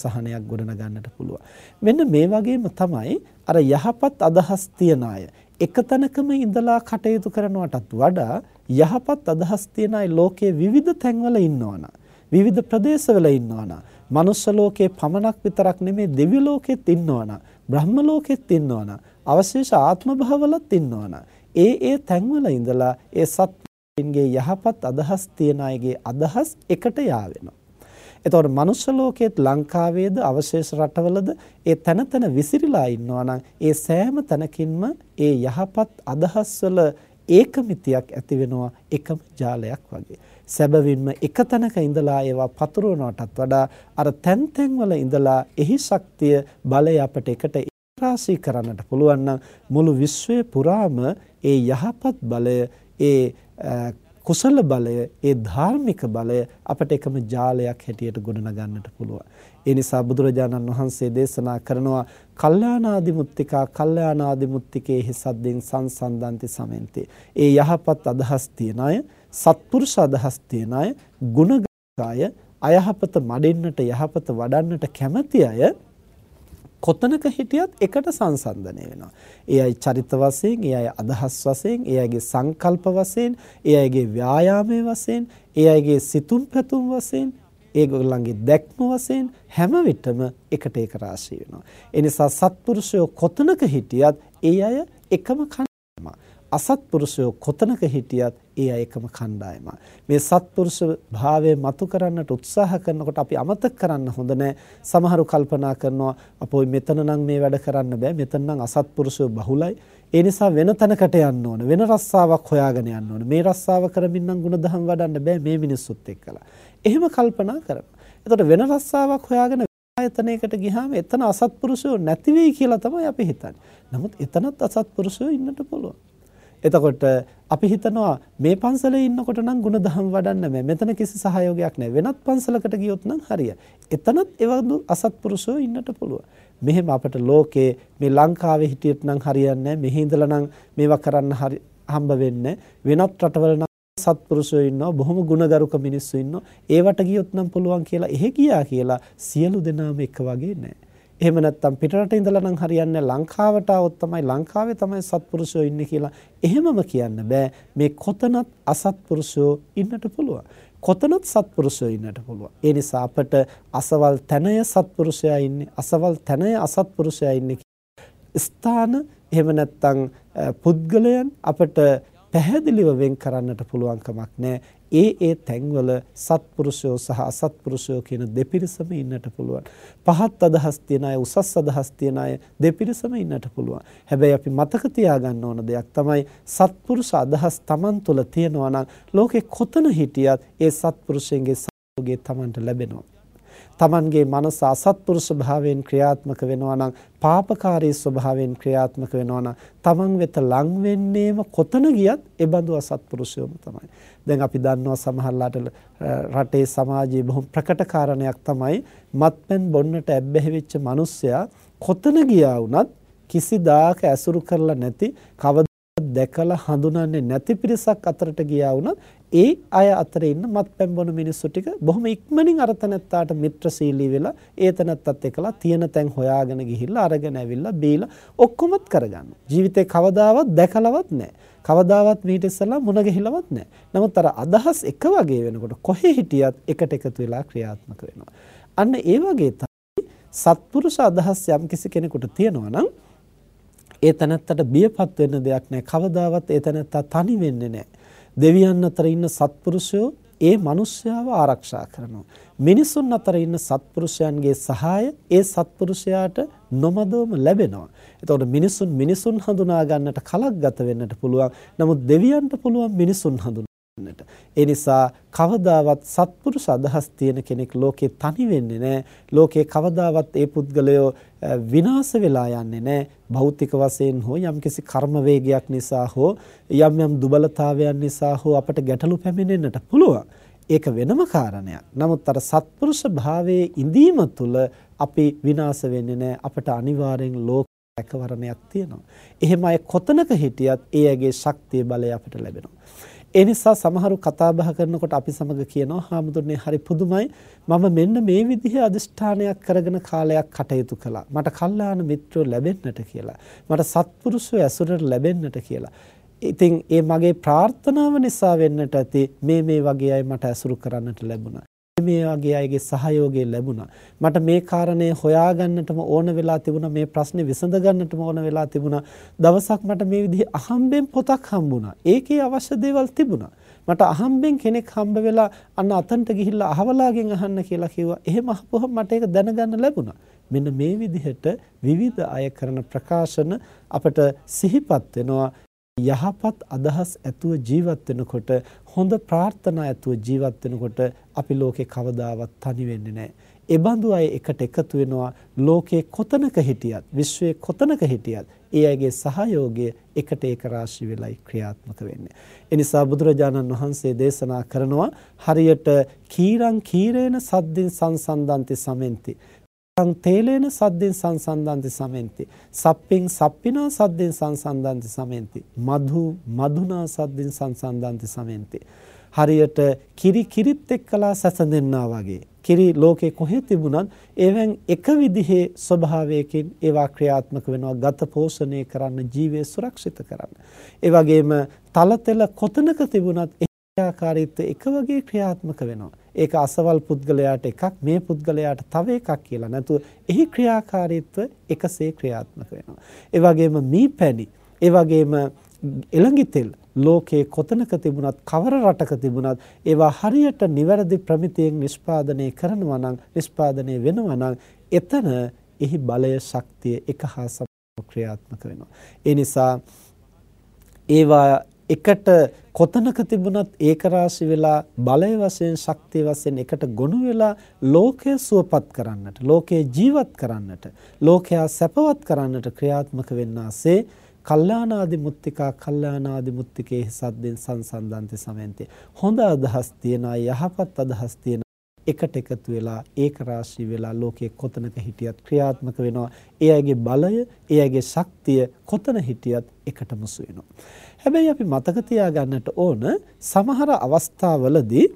A: සහනයක් ගොඩනගන්නට පුළුවන්. මෙන්න මේ වගේම තමයි අර යහපත් අදහස් තියන අය එක තැනකම ඉඳලා කටයුතු කරනවටත් වඩා යහපත් අදහස් තියන අය ලෝකයේ විවිධ තැන්වල ඉන්නවනම් විවිධ ප්‍රදේශවල ඉන්නවනම් මනුෂ්‍ය ලෝකේ පමණක් විතරක් නෙමේ දිව්‍ය ලෝකෙත් ඉන්නවනම් බ්‍රහ්ම ලෝකෙත් ඉන්නවනම් අවශේෂ ආත්ම භවවලත් ඉන්නවනම් ඒ ඒ තැන්වල ඉඳලා ඒ සත්‍යයේ යහපත් අදහස් තියන අයගේ අදහස් එකට යාවෙනවා එතකොට මනුෂ්‍ය ලෝකයේත් ලංකාවේද අවශේෂ රටවලද ඒ තන තන විසිරීලා ඉන්නවා නම් ඒ සෑම තැනකින්ම ඒ යහපත් අදහස්වල ඒකමිතියක් ඇති වෙනවා එකම ජාලයක් වගේ. සැබවින්ම එක තැනක ඉඳලා ඒවා පතුරවනටත් වඩා අර තැන් තැන්වල ඉඳලා එහි ශක්තිය බලය අපට එකට රාශී කරන්නට පුළුවන් නම් මුළු විශ්වය පුරාම ඒ යහපත් බලය ඒ කුසල බලය, ඒ ධාර්මික බලය අපට එකම ජාලයක් හැටියට ගොඩනගන්නට පුළුවන්. ඒ නිසා බුදුරජාණන් වහන්සේ දේශනා කරනවා කල්යාණාදි මුත්තිකා කල්යාණාදි මුත්තිකේ හිසද්දෙන් සංසන්දන්ති සමෙන්ති. ඒ යහපත් අදහස් තියන අය, සත්පුරුෂ අදහස් තියන අය, ගුණගාය අයහපත මඩෙන්නට යහපත වඩන්නට කැමැති අය කොතනක හිටියත් එකට සංසන්දනය වෙනවා. ඒ අය චරිත වශයෙන්, ඒ අය අදහස් වශයෙන්, ඒ අයගේ සංකල්ප වශයෙන්, ඒ අයගේ ව්‍යායාමයේ වශයෙන්, ඒ අයගේ සිතුම් පැතුම් වශයෙන්, ඒගොල්ලන්ගේ දැක්ම වශයෙන් හැම විටම එකට ඒක රාශී වෙනවා. ඒ නිසා සත්පුරුෂයෝ කොතනක හිටියත් ඒ අය එකම අසත්පුරුෂයෝ කොතනක හිටියත් ඒ අය එකම කණ්ඩායම. මේ සත්පුරුෂ භාවය මතු කරන්නට උත්සාහ කරනකොට අපි අමතක කරන්න හොඳ නැහැ. සමහරු කල්පනා කරනවා අපෝයි මෙතන නම් මේ වැඩ කරන්න බෑ. මෙතන නම් අසත්පුරුෂයෝ බහුලයි. ඒ නිසා වෙන තැනකට යන්න ඕන. වෙන රස්සාවක් හොයාගෙන යන්න ඕන. මේ රස්සාව කරමින් නම් ಗುಣධම් වඩන්න බෑ මේ මිනිස්සුත් එක්කලා. එහෙම කල්පනා කරනවා. එතකොට වෙන රස්සාවක් හොයාගෙන ආයතනයකට ගියාම එතන අසත්පුරුෂයෝ නැති වෙයි කියලා තමයි අපි හිතන්නේ. නමුත් එතනත් අසත්පුරුෂයෝ ඉන්නට පුළුවන්. එතකොට අපි හිතනවා මේ පන්සලේ ඉන්නකොට නම් ಗುಣධම් වඩන්න බෑ. මෙතන කිසි සහයෝගයක් නැහැ. වෙනත් පන්සලකට ගියොත් නම් හරිය. එතනත් එවඳු අසත්පුරුෂයෝ ඉන්නට පුළුවන්. මෙහෙම අපට ලෝකේ මේ ලංකාවේ හිටියොත් නම් හරියන්නේ නැහැ. මෙහි ඉඳලා නම් මේවා කරන්න හරි හම්බ වෙන්නේ වෙනත් රටවල නම් සත්පුරුෂයෝ ඉන්නවා බොහොම ගුණගරුක මිනිස්සු ඉන්නවා ඒවට ගියොත් නම් පුළුවන් කියලා එහෙ ගියා කියලා සියලු දෙනාම එක වගේ නෑ එහෙම නැත්නම් පිටරට ඉඳලා නම් හරියන්නේ ලංකාවට આવොත් තමයි ලංකාවේ තමයි සත්පුරුෂයෝ ඉන්නේ කියලා එහෙමම කියන්න බෑ. මේ කොතනත් අසත්පුරුෂයෝ ඉන්නට පුළුවන්. කොතනත් සත්පුරුෂයෝ ඉන්නට පුළුවන්. ඒ නිසා අපට අසවල් තැනය සත්පුරුෂයා ඉන්නේ අසවල් තැනය අසත්පුරුෂයා ඉන්නේ ස්ථාන එහෙම නැත්නම් පුද්ගලයන් අපට පැහැදිලිව වෙන් කරන්නට පුළුවන් කමක් නැහැ. ඒ ඒ තැන්වල සත්පුරුෂයෝ සහ අසත්පුරුෂයෝ කියන දෙපිරිසම ඉන්නට පුළුවන්. පහත් අදහස් තියන අය උසස් අදහස් තියන අය දෙපිරිසම ඉන්නට පුළුවන්. හැබැයි අපි මතක තියාගන්න ඕන දෙයක් තමයි සත්පුරුෂ අදහස් Taman තුල තියෙනවා නම් ලෝකේ කොතන හිටියත් ඒ සත්පුරුෂයන්ගේ සහයෝගය Tamanට ලැබෙනවා. Tamanගේ මනස අසත්පුරුෂ භාවයෙන් ක්‍රියාත්මක වෙනවා නම් පාපකාරී ස්වභාවයෙන් ක්‍රියාත්මක වෙනවා නම් Taman වෙත ලං වෙන්නේම කොතන ගියත් ඒ බඳු අසත්පුරුෂයෝම තමයි. දැන් අපි දන්නවා සමහරලාට රටේ සමාජයේ බොහොම ප්‍රකට කාරණයක් තමයි මත්පැන් බොන්නට ඇබ්බැහි වෙච්ච මිනිස්සයා කොතන ගියා වුණත් කිසිදාක ඇසුරු කරලා නැති කවදා දැකලා හඳුනන්නේ නැති පිරිසක් අතරට ගියා වුණත් ඒ අය අතරේ ඉන්න මත්පැන් බොන මිනිස්සු ටික බොහොම ඉක්මනින් අර තැනත්තාට මිත්‍රශීලී වෙලා ඒ තැනත්තත් එක්කලා තියෙන තැන් හොයාගෙන ගිහිල්ලා අරගෙන ඇවිල්ලා බීලා ඔක්කොමත් කරගන්න. ජීවිතේ කවදාවත් දැකලවත් නැහැ. කවදාවත් මීට ඉස්සලා මුණ ගැහිලවත් නැහැ. නමුත් අර අදහස් එක වගේ වෙනකොට කොහේ හිටියත් එකට එකතු වෙලා ක්‍රියාත්මක වෙනවා. අන්න ඒ වගේ තමයි සත්පුරුෂ අදහස් යම් කිසි කෙනෙකුට තියෙනවා නම් ඒ තැනත්තට බියපත් වෙන්න දෙයක් නැහැ. කවදාවත් ඒ තැනත්තා තනි වෙන්නේ නැහැ. දෙවියන් අතර ඉන්න සත්පුරුෂයෝ ඒ මිනිස්යාව ආරක්ෂා කරනවා. මිනිසුන් අතර ඉන්න සත්පුරුෂයන්ගේ සහාය ඒ සත්පුරුෂයාට නොමදවම ලැබෙනවා. එතකොට මිනිසුන් මිනිසුන් හඳුනා ගන්නට කලක් ගත වෙන්නට පුළුවන්. නමුත් දෙවියන්ට පුළුවන් මිනිසුන් හඳුනා ගන්නට. ඒ නිසා කවදාවත් සත්පුරුෂ අදහස් තියෙන කෙනෙක් ලෝකේ තනි වෙන්නේ නැහැ. ලෝකේ කවදාවත් ඒ පුද්ගලයෝ විනාශ වෙලා යන්නේ නැහැ. භෞතික වශයෙන් හෝ යම්කිසි කර්ම වේගයක් නිසා හෝ යම් යම් දුබලතාවයන් නිසා හෝ අපට ගැටලු පැමිණෙන්නට පුළුවන්. ඒක වෙනම කාරණයක්. නමුත් අර සත්පුරුෂ භාවයේ ඉඳීම තුළ අපි විනාශ වෙන්නේ නැහැ. අපට අනිවාර්යෙන් ලෝක රැකවරණයක් තියෙනවා. එහෙම අය කොතනක හිටියත් ඒ අයගේ ශක්තිය බලය අපිට ලැබෙනවා. ඒ නිසා සමහරු කතා බහ කරනකොට අපි සමග කියනවා හාමුදුරනේ හරි පුදුමයි. මම මෙන්න මේ විදිහේ අදිෂ්ඨානයක් කරගෙන කාලයක් කටයුතු කළා. මට කල්යාණ මිත්‍රයෝ ලැබෙන්නට කියලා. මට සත්පුරුෂයෝ ඇසුරට ලැබෙන්නට කියලා. ඉතින් ඒ මගේ ප්‍රාර්ථනාව නිසා වෙන්නට ඇති මේ මේ වගේ අය මට ඇසුරු කරන්නට ලැබුණා. මේ වගේ අයගේ සහයෝගය ලැබුණා. මට මේ කාරණේ හොයාගන්නටම ඕන වෙලා තිබුණා. මේ ප්‍රශ්නේ විසඳගන්නටම ඕන වෙලා තිබුණා. දවසක් මට මේ විදිහේ අහම්බෙන් පොතක් හම්බුණා. ඒකේ අවශ්‍ය දේවල් තිබුණා. මට අහම්බෙන් කෙනෙක් හම්බ වෙලා අන්න අතන්ට ගිහිල්ලා අහවලාගෙන් අහන්න කියලා කිව්වා. එහෙම අහපුවම මට ඒක දැනගන්න ලැබුණා. මෙන්න මේ විදිහට විවිධ අය කරන ප්‍රකාශන අපට සිහිපත් වෙනවා. යහපත් අදහස් ඇතුව ජීවත් වෙනකොට හොඳ ප්‍රාර්ථනා ඇතුව ජීවත් වෙනකොට අපි ලෝකේ කවදාවත් තනි වෙන්නේ නැහැ. ඒ බඳු අය එකට එකතු වෙනවා ලෝකේ කොතනක හිටියත් විශ්වයේ කොතනක හිටියත් ඒ අයගේ සහයෝගය එකට ඒක රාශී වෙලයි ක්‍රියාත්මක වෙන්නේ. ඒ නිසා බුදුරජාණන් වහන්සේ දේශනා කරනවා හරියට කීරං කීරේන සද්දින් සංසන්දන්ති සමෙන්ති තේලේන සද්දෙන් සංසන්දන්ති සමෙන්ති. සප්පින් සප්පිනා සද්දෙන් සංසන්දන්ති සමෙන්ති. මధు මధుනා සද්දෙන් සංසන්දන්ති සමෙන්ති. හරියට කිරි කිරිත් එක්කලා සැසඳෙන්නා වගේ. කිරි ලෝකේ කොහෙ තිබුණත් ඒවෙන් එක විදිහේ ස්වභාවයකින් ඒවා ක්‍රියාත්මක වෙනවා ගත පෝෂණය කරන්න ජීවය සුරක්ෂිත කරන්න. ඒ වගේම තලතෙල කොතනක තිබුණත් ආකාරීත්වය එක වගේ ක්‍රියාත්මක වෙනවා. ඒක අසවල් පුද්ගලයාට එකක් මේ පුද්ගලයාට තව එකක් කියලා නැතුව එහි ක්‍රියාකාරීත්වය එකසේ ක්‍රියාත්මක වෙනවා. ඒ වගේම මීපැණි, ඒ වගේම එළඟි තෙල් ලෝකේ කොතනක තිබුණත් කවර රටක තිබුණත් ඒවා හරියට නිවැරදි ප්‍රමිතියෙන් නිෂ්පාදනය කරනවා නම් නිෂ්පාදනය වෙනවා නම් එතන එහි බලය ශක්තිය එක හා සම ක්‍රියාත්මක වෙනවා. ඒ නිසා ඒවා එකට කොතනක තිබුණත් ඒක රාශි වෙලා බලය වශයෙන් ශක්තිය වශයෙන් එකට ගොනු වෙලා ලෝකය සුවපත් කරන්නට ලෝකේ ජීවත් කරන්නට ලෝකයා සැපවත් කරන්නට ක්‍රියාත්මක වෙන්නාසේ කල්යාණාදි මුත්තිකා කල්යාණාදි මුත්තිකේ සද්දෙන් සංසන්දන්ති සමෙන්ති හොඳ අදහස් තියන යහපත් අදහස් තියන එකට එකතු වෙලා ඒක රාශී වෙලා ලෝකයේ කොතනක හිටියත් ක්‍රියාත්මක වෙනවා. ඒ අයගේ බලය, ඒ අයගේ ශක්තිය කොතන හිටියත් එකටම වෙනවා. හැබැයි අපි මතක තියාගන්නට ඕන සමහර අවස්ථාවලදී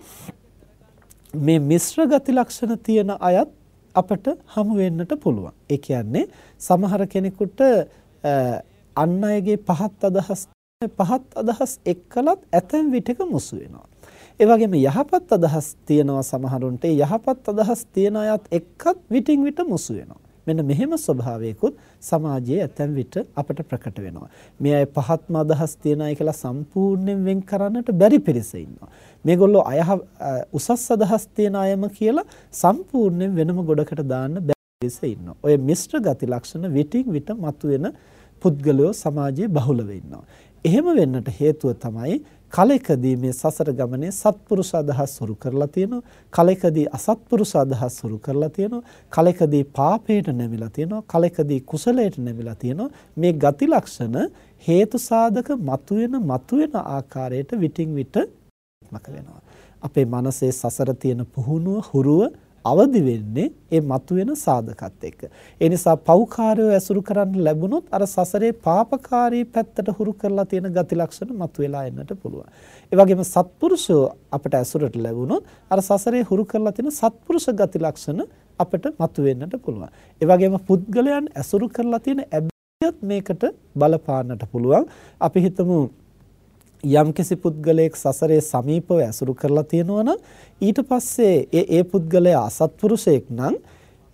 A: මේ මිශ්‍ර ගති ලක්ෂණ තියෙන අයත් අපට හමු වෙන්නට පුළුවන්. ඒ කියන්නේ සමහර කෙනෙකුට අන් අයගේ පහත් අදහස් පහත් අදහස් එක්කලත් ඇතැම් විටක මුසු වෙනවා. ඒ වගේම යහපත් අදහස් තියනවා සමහරුන්ට යහපත් අදහස් තියන අයත් එක්කත් විටින් විට මුසු වෙනවා. මෙන්න මෙහෙම ස්වභාවයකුත් සමාජයේ ඇතැම් විට අපට ප්‍රකට වෙනවා. මේ අය පහත්ම අදහස් තියන අය කියලා සම්පූර්ණයෙන් වෙන් කරන්නට බැරි පිරිස ඉන්නවා. මේගොල්ලෝ අය උසස් අදහස් තියන අයම කියලා සම්පූර්ණයෙන් වෙනම ගොඩකට දාන්න බැරි පිරිස ඉන්නවා. ඔය මිශ්‍ර ගති ලක්ෂණ විටින් විට මතුවෙන පුද්ගලයෝ සමාජයේ බහුලව ඉන්නවා. එහෙම වෙන්නට හේතුව තමයි කලෙකදී මේ සසර ගමනේ සත්පුරුෂ අදහස් හුරු කරලා තියෙනවා. කලෙකදී අසත්පුරුෂ අදහස් හුරු කරලා තියෙනවා. කලෙකදී පාපයට නැමිලා තියෙනවා. කලෙකදී කුසලයට නැමිලා තියෙනවා. මේ ගති ලක්ෂණ හේතු සාධක මතුවෙන මතුවෙන ආකාරයට විටින් විට මක වෙනවා. අපේ මනසේ සසර තියෙන පුහුණුව හුරුව අවදි වෙන්නේ ඒ මතුවෙන සාධකත් එක්ක. ඒ නිසා පෞකාරයෝ ඇසුරු කරන්න ලැබුණොත් අර සසරේ පාපකාරී පැත්තට හුරු කරලා තියෙන ගති ලක්ෂණ මතුවලා එන්නට පුළුවන්. ඒ වගේම සත්පුරුෂෝ අපට ඇසුරට ලැබුණොත් අර සසරේ හුරු කරලා තියෙන සත්පුරුෂ ගති ලක්ෂණ අපට මතුවෙන්නට පුළුවන්. ඒ වගේම පුද්ගලයන් ඇසුරු කරලා තියෙන ඇබ්බැහියත් මේකට බලපාන්නට පුළුවන්. අපි හිතමු යම්කිසි පුද්ගලයෙක් සසරේ සමීපව ඇසුරු කරලා තියෙනවා නම් ඊට පස්සේ ඒ ඒ පුද්ගලයා අසත්පුරුෂයෙක් නම්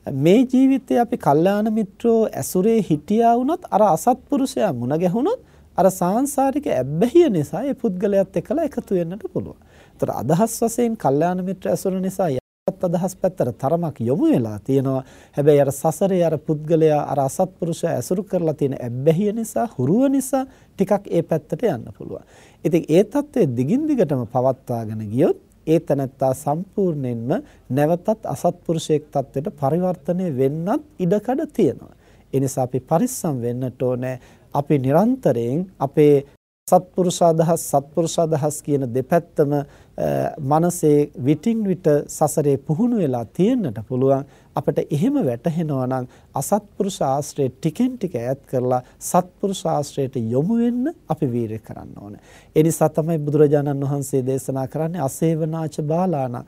A: මේ ජීවිතේ අපි කල්යාණ මිත්‍රෝ ඇසුරේ හිටියා වුණත් අර අසත්පුරුෂයා මුණ ගැහුණොත් අර සාංශාරික ඇබ්බැහිය නිසා ඒ පුද්ගලයාත් එක්කලා එකතු වෙන්නට පුළුවන්. ඒතර අදහස් වශයෙන් කල්යාණ මිත්‍ර ඇසුර නිසා අදහස් පැත්තට තරමක් යොමු වෙලා තියෙනවා. හැබැයි අර සසරේ අර පුද්ගලයා අර අසත්පුරුෂය ඇසුරු කරලා තියෙන ඇබ්බැහිය නිසා, හුරුව නිසා ටිකක් ඒ පැත්තට යන්න පුළුවන්. ඉතින් ඒ தත්ත්වය දිගින් දිගටම පවත්වාගෙන ගියොත් ඒ තනත්තා සම්පූර්ණයෙන්ම නැවතත් අසත්පුරුෂයෙක් තත්ත්වයට පරිවර්තනය වෙන්නත් ඉඩකඩ තියෙනවා. ඒ නිසා අපි පරිස්සම් වෙන්නට ඕනේ. අපි නිරන්තරයෙන් අපේ සත්පුරුෂ අදහස් සත්පුරුෂ අදහස් කියන දෙපැත්තම මනසේ විටින් විට සසරේ පුහුණු වෙලා තියෙන්නට පුළුවන් අපිට එහෙම වැටහෙනවා නම් අසත්පුරුෂ ආශ්‍රය ටිකෙන් ටික ඈත් කරලා සත්පුරුෂ ආශ්‍රයට යොමු වෙන්න අපි වීරය කරන්න ඕනේ. ඒ නිසා තමයි බුදුරජාණන් වහන්සේ දේශනා කරන්නේ අසේවනාච බාලාන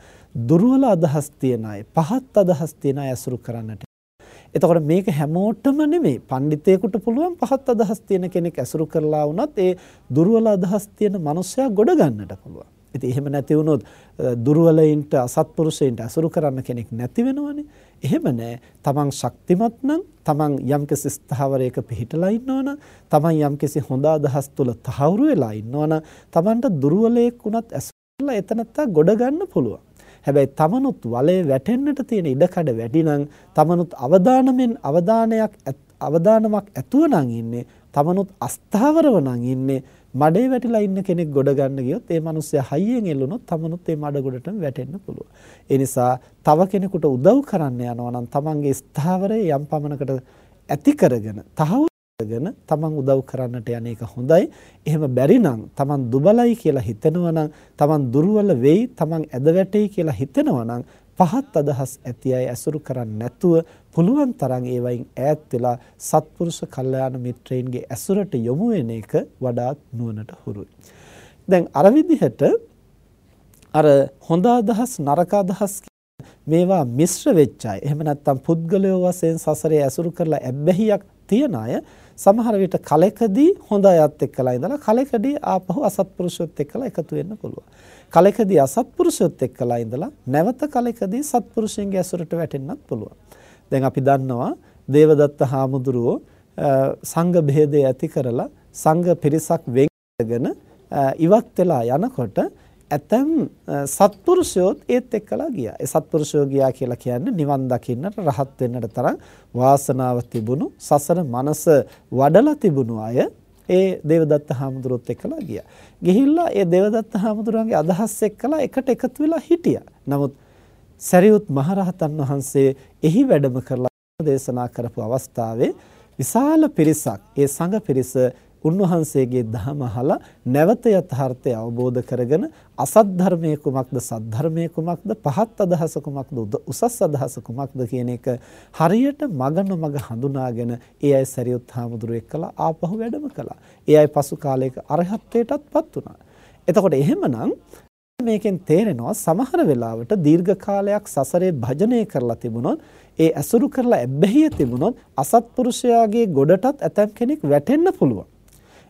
A: දුර්වල අදහස් තියන අය, පහත් අදහස් තියන අය අසුරු කරන්නට එතකොට මේක හැමෝටම නෙමෙයි. පඬිතේකට පුළුවන් පහත් අදහස් තියෙන කෙනෙක් ඇසුරු කරලා වුණත් ඒ දුර්වල අදහස් තියෙන මනුස්සයා ගොඩ ගන්නට පුළුවන්. ඉතින් එහෙම නැති වුණොත් දුර්වලයින්ට අසත්පුරුෂයින්ට අසුරු කරන්න කෙනෙක් නැති වෙනවනේ. එහෙම නැහැ. තමන් ශක්තිමත් නම් තමන් යම්කිසි ස්ථාවරයක පිහිටලා ඉන්නවනම් තමන් යම්කිසි හොඳ අදහස් තුල තහවුරු වෙලා ඉන්නවනම් තමන්ට දුර්වලයෙක් වුණත් ඇසුරලා එතනත්තා ගොඩ ගන්න පුළුවන්. හැබැයි තමනුත් වලේ වැටෙන්නට තියෙන ඉඩකඩ වැඩි නම් තමනුත් අවදානමෙන් අවදානයක් අවදානමක් ඇතුව නම් ඉන්නේ තමනුත් අස්ථාවරව නම් ඉන්නේ මඩේ වැටිලා ඉන්න කෙනෙක් ගොඩ ගන්න ගියොත් ඒ මිනිස්සයා හයියෙන් එල්ලුනොත් තමනුත් ඒ මඩ ගොඩටම වැටෙන්න පුළුවන්. ඒ නිසා තව කෙනෙකුට උදව් කරන්න යනවා නම් තමන්ගේ ස්ථාවරය යම් පමණකට ඇති කරගෙන තහවුරු ගෙන තමන් උදව් කරන්නට යන එක හොඳයි. එහෙම බැරි නම් තමන් දුබලයි කියලා හිතෙනවා නම් තමන් දුර්වල වෙයි, තමන් ඇද වැටෙයි කියලා හිතෙනවා නම් පහත් අදහස් ඇති අය ඇසුරු කරන්නේ නැතුව පුළුවන් තරම් ඒවයින් ඈත් වෙලා සත්පුරුෂ කල්යාණ මිත්‍රයින්ගේ ඇසුරට යොමු වෙන එක වඩාත් නුවණට හුරුයි. දැන් අර විදිහට අර හොඳ අදහස් නරක අදහස් මේවා මිශ්‍ර වෙච්ච අය එහෙම නැත්නම් පුද්ගලයෝ වශයෙන් සසරේ ඇසුරු කරලා ඇබ්බැහියක් තියන අය සමහර විට කලකදී හොඳ අයත් එක්කලා ඉඳලා කලකදී ආපහු අසත්පුරුෂයොත් එක්කලා එකතු වෙන්න පුළුවන්. කලකදී අසත්පුරුෂයොත් එක්කලා ඉඳලා නැවත කලකදී සත්පුරුෂයන්ගේ ඇසුරට වැටෙන්නත් පුළුවන්. දැන් අපි දන්නවා දේවදත්ත හාමුදුරුවෝ සංඝ භේදය ඇති කරලා සංඝ පිරිසක් වෙන්ගෙන ඉවත් වෙලා යනකොට ඇතැම් සත්පුරුෂයෝත් ඒත් එක්කලා ගියා. ඒ සත්පුරුෂයෝ ගියා කියලා කියන්නේ නිවන් දකින්නට රහත් වෙන්නට තරම් වාසනාව තිබුණු සසර මනස වඩලා තිබුණු අය ඒ දේවදත්ත හාමුදුරුවොත් එක්කලා ගියා. ගිහිල්ලා ඒ දේවදත්ත හාමුදුරුවන්ගේ අදහස් එක්කලා එකට එකතු වෙලා හිටියා. නමුත් සරියුත් මහරහතන් වහන්සේ එහි වැඩම කරලා දේශනා කරපු අවස්ථාවේ විශාල පිරිසක් ඒ සංඝ පිරිස උන්වහන්සේගේ දහම අහලා නැවත යථාර්ථය අවබෝධ කරගෙන අසත් ධර්මයේ කුමක්ද සත් ධර්මයේ කුමක්ද පහත් අදහස කුමක්ද උසස් අදහස කුමක්ද කියන එක හරියට මග නොමග හඳුනාගෙන ඒ අය සරියුත් හාමුදුරුවෝ එක්කලා ආපහු වැඩම කළා. ඒ අය පසු කාලයක අරහත්ත්වයටත්පත් වුණා. එතකොට එහෙමනම් මේකෙන් තේරෙනවා සමහර වෙලාවට දීර්ඝ කාලයක් සසරේ භජනය කරලා තිබුණොත් ඒ ඇසුරු කරලා ඇබ්බැහිය තිබුණොත් අසත්පුරුෂයාගේ ගොඩටත් ඇතම් කෙනෙක් වැටෙන්න පුළුවන්.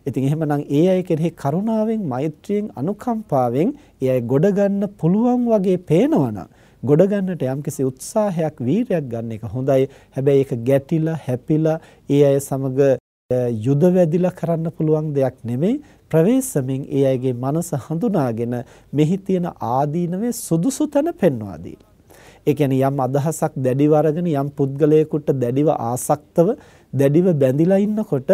A: ඉතින් එහෙමනම් ඒ අය කෙරෙහි කරුණාවෙන් මෛත්‍රියෙන් අනුකම්පාවෙන් ඒ අය ගොඩ ගන්න පුළුවන් වගේ පේනවනම් ගොඩ ගන්නට යම්කිසි උත්සාහයක් වීරයක් ගන්න එක හොඳයි. හැබැයි ඒක ගැටිලා හැපිලා ඒ අය සමග යුද වැදිලා කරන්න පුළුවන් දෙයක් නෙමෙයි. ප්‍රවේශමෙන් ඒ අයගේ මනස හඳුනාගෙන මෙහි තියෙන ආදීනවේ සුදුසු තැන පෙන්වා දීලා. ඒ කියන්නේ යම් අදහසක් දැඩිව අරගෙන යම් පුද්ගලයෙකුට දැඩිව ආසක්තව දැඩිව බැඳිලා ඉන්නකොට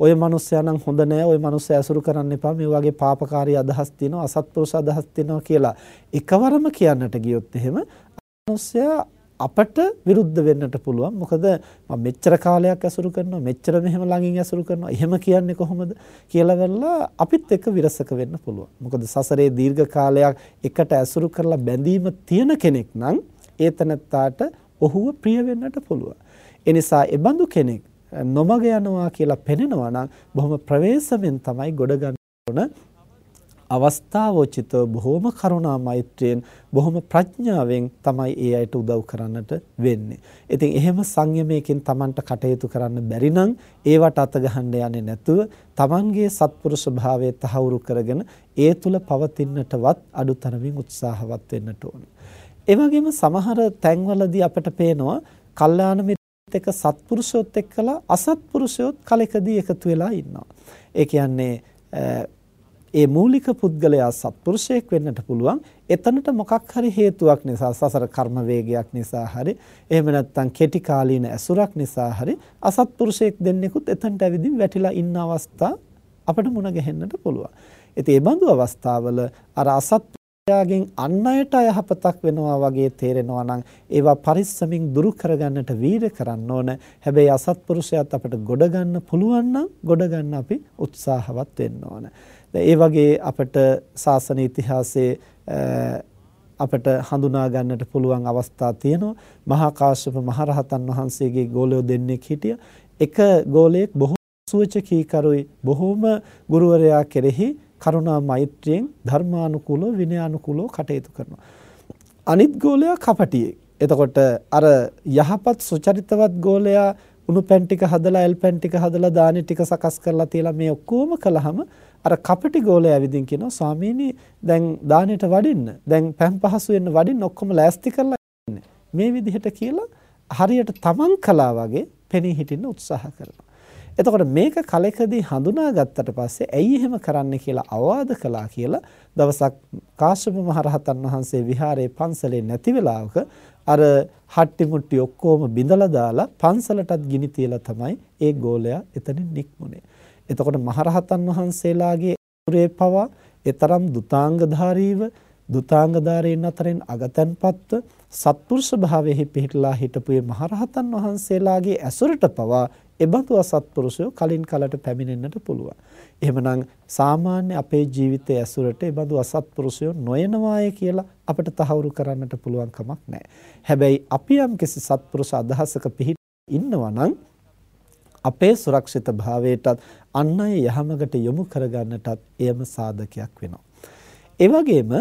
A: ඔය මනුස්සයා නම් හොඳ නෑ ඔය මනුස්සයා ඇසුරු කරන්න එපා මේ වගේ පාපකාරී අදහස් තියෙනවා අසත්පුරුෂ අදහස් තියෙනවා කියලා එකවරම කියන්නට ගියොත් එහෙම මනුස්සයා අපට විරුද්ධ වෙන්නට පුළුවන්. මොකද මම මෙච්චර කාලයක් ඇසුරු කරනවා මෙච්චර මෙහෙම ළඟින් ඇසුරු කරනවා. එහෙම කියන්නේ කොහොමද කියලා වෙලා අපිත් එක්ක විරසක වෙන්න පුළුවන්. මොකද සසරේ දීර්ඝ කාලයක් එකට ඇසුරු කරලා බැඳීම තියෙන කෙනෙක් නම් ඒ තනත්තාට ඔහුව ප්‍රිය වෙන්නට පුළුවන්. ඒ නිසා ඒ බඳු කෙනෙක් නොමග යනවා කියලා පෙනෙනවා නම් බොහොම ප්‍රවේශමෙන් තමයි ගොඩ ගන්න ඕන අවස්ථාවෝචිත බොහොම කරුණා මෛත්‍රියෙන් බොහොම ප්‍රඥාවෙන් තමයි ඒ අයට උදව් කරන්නට වෙන්නේ. ඉතින් එහෙම සංයමයකින් Tamanට කටයුතු කරන්න බැරි නම් ඒවට අත ගහන්න යන්නේ නැතුව Tamanගේ සත්පුරුෂ භාවය තහවුරු කරගෙන ඒ තුල පවතින්නටවත් අඩුතරමින් උත්සාහවත් වෙන්නට ඕනේ. ඒ වගේම සමහර තැන්වලදී අපට පේනවා කල්යාණ මිත්‍රෙක් එක්ක සත්පුරුෂයොත් එක්කලා අසත්පුරුෂයොත් කලකදී එකතු වෙලා ඉන්නවා. ඒ කියන්නේ ඒ මූලික පුද්ගලයා සත්පුරුෂයෙක් වෙන්නට පුළුවන්. එතනට මොකක් හරි හේතුවක් නිසා සසර කර්ම වේගයක් නිසා හරි එහෙම නැත්නම් කෙටි කාලීන ඇසුරක් නිසා හරි අසත්පුරුෂයෙක් දෙන්නෙකුත් එතනට ඇවිදින් වැටිලා ඉන්න අවස්ථා අපිට මුණ ගැහෙන්නට පුළුවන්. ඉතින් මේ බඳු අවස්ථාවල අර අසත් යාගෙන් අන් අයට අයහපතක් වෙනවා වගේ තේරෙනවා නම් ඒවා පරිස්සමින් දුරු කරගන්නට වීර කරන්න ඕන. හැබැයි අසත්පුරුෂයාත් අපිට ගොඩ ගන්න පුළුවන් නම් ගොඩ ගන්න අපි උත්සාහවත් වෙන්න ඕන. ඒ වගේ අපිට සාසන ඉතිහාසයේ අපිට හඳුනා ගන්නට පුළුවන් අවස්ථා තියෙනවා. මහා කාශ්‍යප මහරහතන් වහන්සේගේ ගෝලයෝ දෙන්නෙක් හිටිය. එක ගෝලයෙක් බොහෝ සුවචකීකරුයි බොහෝම ගුරුවරයා කෙරෙහි කරුණා මෛත්‍රියෙන් ධර්මානුකූලව විනයානුකූලව කටයුතු කරනවා. අනිත් ගෝලයා කපටියෙක්. එතකොට අර යහපත් සුචරිතවත් ගෝලයා උණු පැන් ටික හදලා එල් පැන් ටික හදලා දානි ටික සකස් කරලා තියලා මේ ඔක්කොම කළාම අර කපටි ගෝලයා ඇවිදින් කියනවා ස්වාමීනි දැන් දානෙට වඩින්න දැන් පැන් පහසු වෙන්න වඩින්න ඔක්කොම ලෑස්ති කරලා මේ විදිහට කියලා හරියට තමන් කළා වගේ පෙනී හිටින්න උත්සාහ කරනවා. එතකොට මේක කලකදී හඳුනාගත්තට පස්සේ ඇයි එහෙම කරන්න කියලා අවවාද කළා කියලා දවසක් කාශ්‍යප මහරහතන් වහන්සේ විහාරයේ පන්සලේ නැති වෙලාවක අර හට්ටි මුට්ටි ඔක්කොම බිඳලා දාලා පන්සලටත් ගිනි තියලා තමයි ඒ ගෝලයා එතනින් නික්මුනේ. එතකොට මහරහතන් වහන්සේලාගේ උරේ පවා එතරම් දුතාංගධාරීව දුතාංගධාරීන් අතරින් අගතන්පත්ව සත්පුරුෂ භාවයේ පිහිටලා හිටපු මේ මහරහතන් වහන්සේලාගේ ඇසුරට පවා එබඳු අසත්පුරුෂයෝ කලින් කලට පැමිණෙන්නට පුළුවන්. එහෙමනම් සාමාන්‍ය අපේ ජීවිතයේ ඇසුරට එබඳු අසත්පුරුෂයෝ නොයනවාය කියලා අපිට තහවුරු කරන්නට පුළුවන් කමක් නැහැ. හැබැයි අපි යම්කිසි සත්පුරුෂ අදහසක පිහිට ඉන්නවා නම් අපේ සුරක්ෂිත භාවයටත් අන් අය යහමකට යොමු කරගන්නටත් එයම සාධකයක් වෙනවා. ඒ වගේම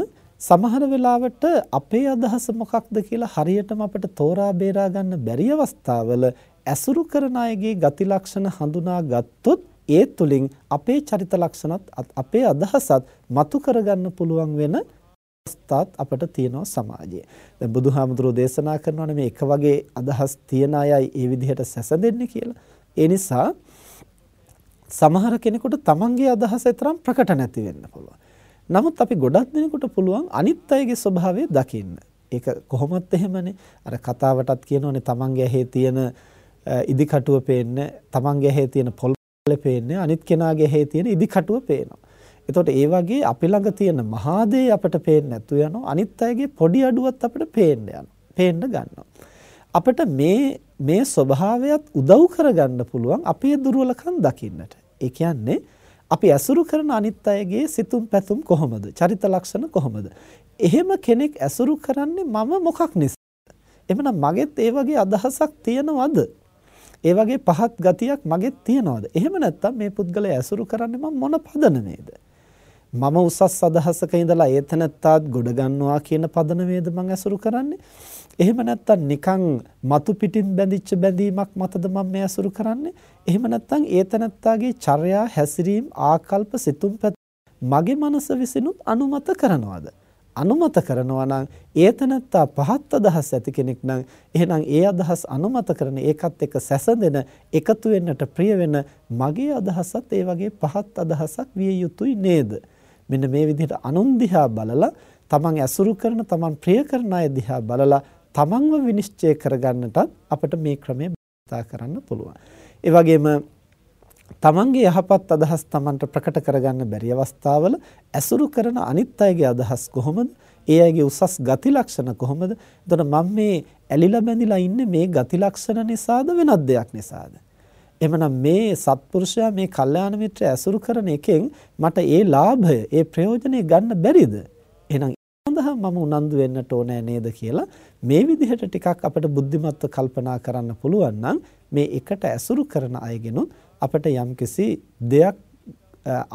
A: සමහර වෙලාවට අපේ අදහස මොකක්ද කියලා හරියටම අපිට තෝරා බේරා ගන්න බැරි අවස්ථාවල ඇසුරු කරන අයගේ ගති ලක්ෂණ හඳුනා ගත්තොත් ඒ තුලින් අපේ චරිත ලක්ෂණත් අපේ අදහසත් මතු කරගන්න පුළුවන් වෙන අවස්ථාත් අපට තියෙනවා සමාජයේ. දැන් බුදුහාමුදුරෝ දේශනා කරනවානේ මේ එක වගේ අදහස් තියන අයයි ඒ විදිහට සැසඳෙන්නේ කියලා. ඒ නිසා සමහර කෙනෙකුට තමන්ගේ අදහස තරම් ප්‍රකට නැති වෙන්න පුළුවන්. නමුත් අපි ගොඩක් දෙනෙකුට පුළුවන් අනිත් අයගේ ස්වභාවය දකින්න. ඒක කොහොමත් එහෙමනේ. අර කතාවටත් කියනෝනේ තමන්ගේ ඇහි තියෙන ඉදිකටුව පේන්නේ තමන්ගේ ඇහි තියෙන පොල් පේන්නේ අනිත් කෙනාගේ ඇහි තියෙන ඉදිකටුව පේනවා. එතකොට ඒ වගේ අපි ළඟ තියෙන මහා දේ අපට පේන්නේ නැතු යනවා අනිත් අයගේ පොඩි අඩුවත් අපිට පේන්න යනවා. පේන්න ගන්නවා. අපිට මේ මේ ස්වභාවයත් උදව් කරගන්න පුළුවන් අපේ දුර්වලකම් දකින්නට. ඒ කියන්නේ අපි ඇසුරු කරන අනිත් අයගේ සිතුම් පැතුම් කොහොමද? චරිත ලක්ෂණ කොහොමද? එහෙම කෙනෙක් ඇසුරු කරන්නේ මම මොකක් නිසාද? එhmenan මගෙත් ඒ වගේ අදහසක් තියනවද? ඒ වගේ පහත් ගතියක් මගෙත් තියනවාද? එහෙම නැත්නම් මේ පුද්ගලයා ඇසුරු කරන්නේ මම මොන පදනමේද? මම උසස් අදහසක ඉඳලා ඒතනත්තාත් ගොඩ ගන්නවා කියන පදනමේද මම ඇසුරු කරන්නේ එහෙම නැත්නම් නිකන් මතු පිටින් බැඳිච්ච බැඳීමක් මතද මම මේ අසුරු කරන්නේ? එහෙම නැත්නම් ඒතනත්තාගේ චර්යා හැසිරීම ආකල්ප සිතුම් මගේ මනස විසිනුත් අනුමත කරනවද? අනුමත කරනවා නම් ඒතනත්තා පහත් අදහස් ඇති කෙනෙක් නම් එහෙනම් ඒ අදහස් අනුමත කරන ඒකත් එක්ක සැසඳෙන එකතු වෙන්නට ප්‍රිය වෙන මගේ අදහසත් ඒ වගේ පහත් අදහසක් විය යුතුයි නේද? මෙන්න මේ විදිහට අනුන් දිහා බලලා තමන් ඇසුරු කරන තමන් ප්‍රිය කරන අය දිහා බලලා තමන්ව විනිශ්චය කරගන්නටත් අපිට මේ ක්‍රමය භාවිතා කරන්න පුළුවන්. ඒ වගේම තමන්ගේ යහපත් අදහස් තමන්ට ප්‍රකට කරගන්න බැරි අවස්ථාවල ඇසුරු කරන අනිත් අයගේ අදහස් කොහොමද? ඒ අයගේ උසස් ගති ලක්ෂණ කොහොමද? එතකොට මම මේ ඇලිලා බැඳිලා ඉන්නේ මේ ගති ලක්ෂණ නිසාද වෙනත් දෙයක් නිසාද? එමනම් මේ සත්පුරුෂයා මේ කල්යාණ මිත්‍රය ඇසුරු කරන එකෙන් මට ඒ ලාභය, ඒ ප්‍රයෝජනෙ ගන්න බැරිද? එහෙනම් සඳහා මම උනන්දු වෙන්නට ඕනෑ නේද කියලා මේ විදිහට ටිකක් අපිට බුද්ධිමත්ව කල්පනා කරන්න පුළුවන් නම් මේ එකට ඇසුරු කරන අයගෙනුත් අපිට යම්කිසි දෙයක්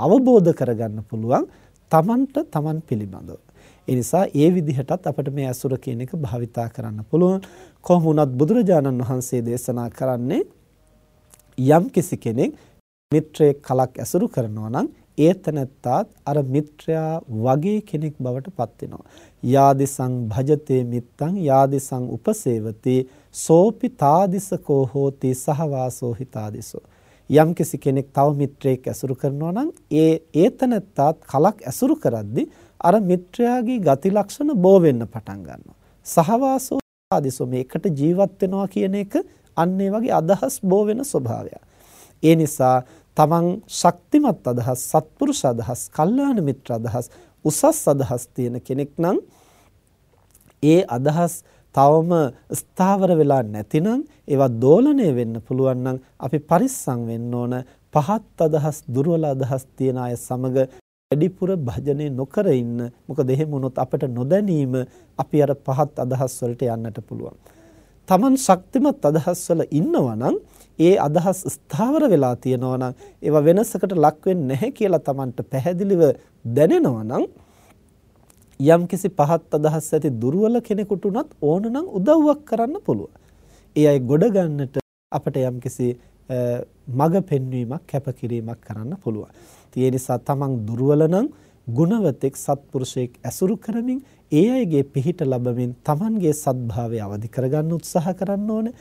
A: අවබෝධ කරගන්න පුළුවන් තමන්ට තමන් පිළිබඳව. ඒ නිසා ඒ විදිහටත් අපිට මේ ඇසුර කියන එක භාවිතා කරන්න පුළුවන්. කොහොම වුණත් බුදුරජාණන් වහන්සේ දේශනා කරන්නේ යම්කිසි කෙනෙක් මිත්‍රයෙක් කලක් ඇසුරු කරනවා නම් ඒ තැනැත්තාත් අර මිත්‍රයා වගේ කෙනෙක් බවට පත් වෙනවා. යාදිසං භජතේ මිත්තං යාදිසං උපසේවති සෝපි තාදිසකෝ හෝති සහවාසෝ හිතාදිසෝ. යම් කෙනෙක් තව මිත්‍රයෙක් ඇසුරු කරනවා නම් ඒ ඒතනත්තාත් කලක් ඇසුරු කරද්දී අර මිත්‍රයාගේ ගති ලක්ෂණ බෝ වෙන්න පටන් ගන්නවා. සහවාසෝ ආදිසෝ මේකට ජීවත් වෙනවා කියන එක අන්න ඒ වගේ අදහස් බෝ වෙන ස්වභාවයක්. ඒ නිසා තමන් ශක්තිමත් අදහස්, සත්පුරුෂ අදහස්, කල්යාණ මිත්‍ර අදහස්, උසස් අදහස් තියෙන කෙනෙක් නම් ඒ අදහස් තවම ස්ථාවර වෙලා නැතිනම් ඒවා දෝලණය වෙන්න පුළුවන් නම් අපි පරිස්සම් වෙන්න ඕන පහත් අදහස් දුර්වල අදහස් තියන අය සමග වැඩිපුර භජනය නොකර ඉන්න මොකද එහෙම වුණොත් අපට නොදැනීම අපි අර පහත් අදහස් වලට යන්නට පුළුවන්. Taman ශක්තිමත් අදහස් වල ඉන්නවා නම් ඒ අදහස් ස්ථාවර වෙලා තියෙනවා නම් ඒවා වෙනසකට ලක් වෙන්නේ නැහැ කියලා Tamanට පැහැදිලිව දැනෙනවා නම් යම්කිසි පහත් අදහස් ඇති දුර්වල කෙනෙකුට උනත් ඕන නම් උදව්වක් කරන්න පුළුවන්. ඒ අය ගොඩ ගන්නට අපිට යම්කිසි මඟ පෙන්වීමක් කැපකිරීමක් කරන්න පුළුවන්. ඒ නිසා තමන් දුර්වල නම් ගුණවතෙක් සත්පුරුෂයෙක් ඇසුරු කරමින් ඒ අයගේ පිහිට ලැබමින් තමන්ගේ සත්භාවය අවදි කරගන්න උත්සාහ කරන්න ඕනේ.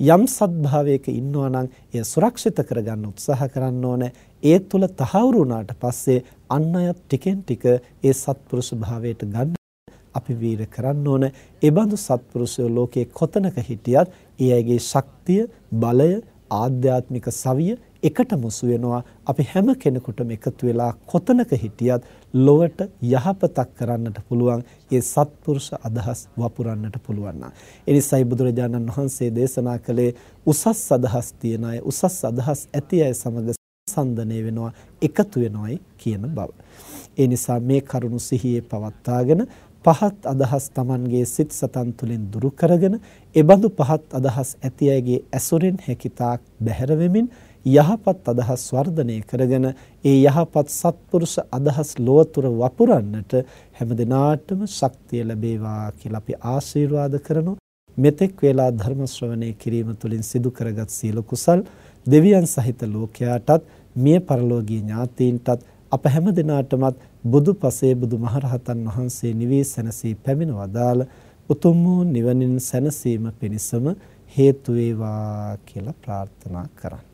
A: යම් සත්භාවයක ඉන්නවා නම් එය සුරක්ෂිත කරගන්න උත්සාහ කරන්න ඕනේ. ඒ තුල තහවුරු වුණාට පස්සේ අන් අයත් ටිකෙන් ටික ඒ සත්පුරුෂ භාවයට ගන්න අපි වීර කරන්න ඕන. ඒ බඳු සත්පුරුෂයෝ ලෝකේ කොතනක හිටියත් ඒ අයගේ ශක්තිය, බලය, ආධ්‍යාත්මික සවිය එකට මුසු වෙනවා. අපි හැම කෙනෙකුටම එකතු වෙලා කොතනක හිටියත් ලොවට යහපතක් කරන්නට පුළුවන්. ඒ සත්පුරුෂ අදහස් වපුරන්නට පුළුවන් නා එනිසායි බුදුරජාණන් වහන්සේ දේශනා කළේ උසස් අදහස් තියන අය උසස් අදහස් ඇති අය සමග සම්සන්දනය වෙනවා එකතු වෙනවයි කියන බව. ඒ නිසා මේ කරුණු සිහියේ පවත්වාගෙන පහත් අදහස් Tamanගේ සිත් සතන් තුලින් දුරු කරගෙන එබඳු පහත් අදහස් ඇති අයගේ ඇසුරෙන් හැකිතාක් බැහැර වෙමින් යහපත් අදහස් වර්ධනය කරගෙන ඒ යහපත් සත්පුරුෂ අදහස් ලෝතුර වපුරන්නට හැමදිනාටම ශක්තිය ලැබේවා කියලා අපි ආශිර්වාද කරනවා මෙතෙක් වේලා ධර්ම ශ්‍රවණය කිරීම තුළින් සිදු කරගත් සීල කුසල් දෙවියන් සහිත ලෝකයාටත් මිය පරලෝකීය ඥාතීන්ටත් අප හැම දිනාටමත් බුදු පසේ බුදු මහරහතන් වහන්සේ නිවී සැනසී පැමිණ වදාළ උතුම් වූ නිවනින් සැනසීම පිණිසම හේතු වේවා කියලා ප්‍රාර්ථනා කරන්න.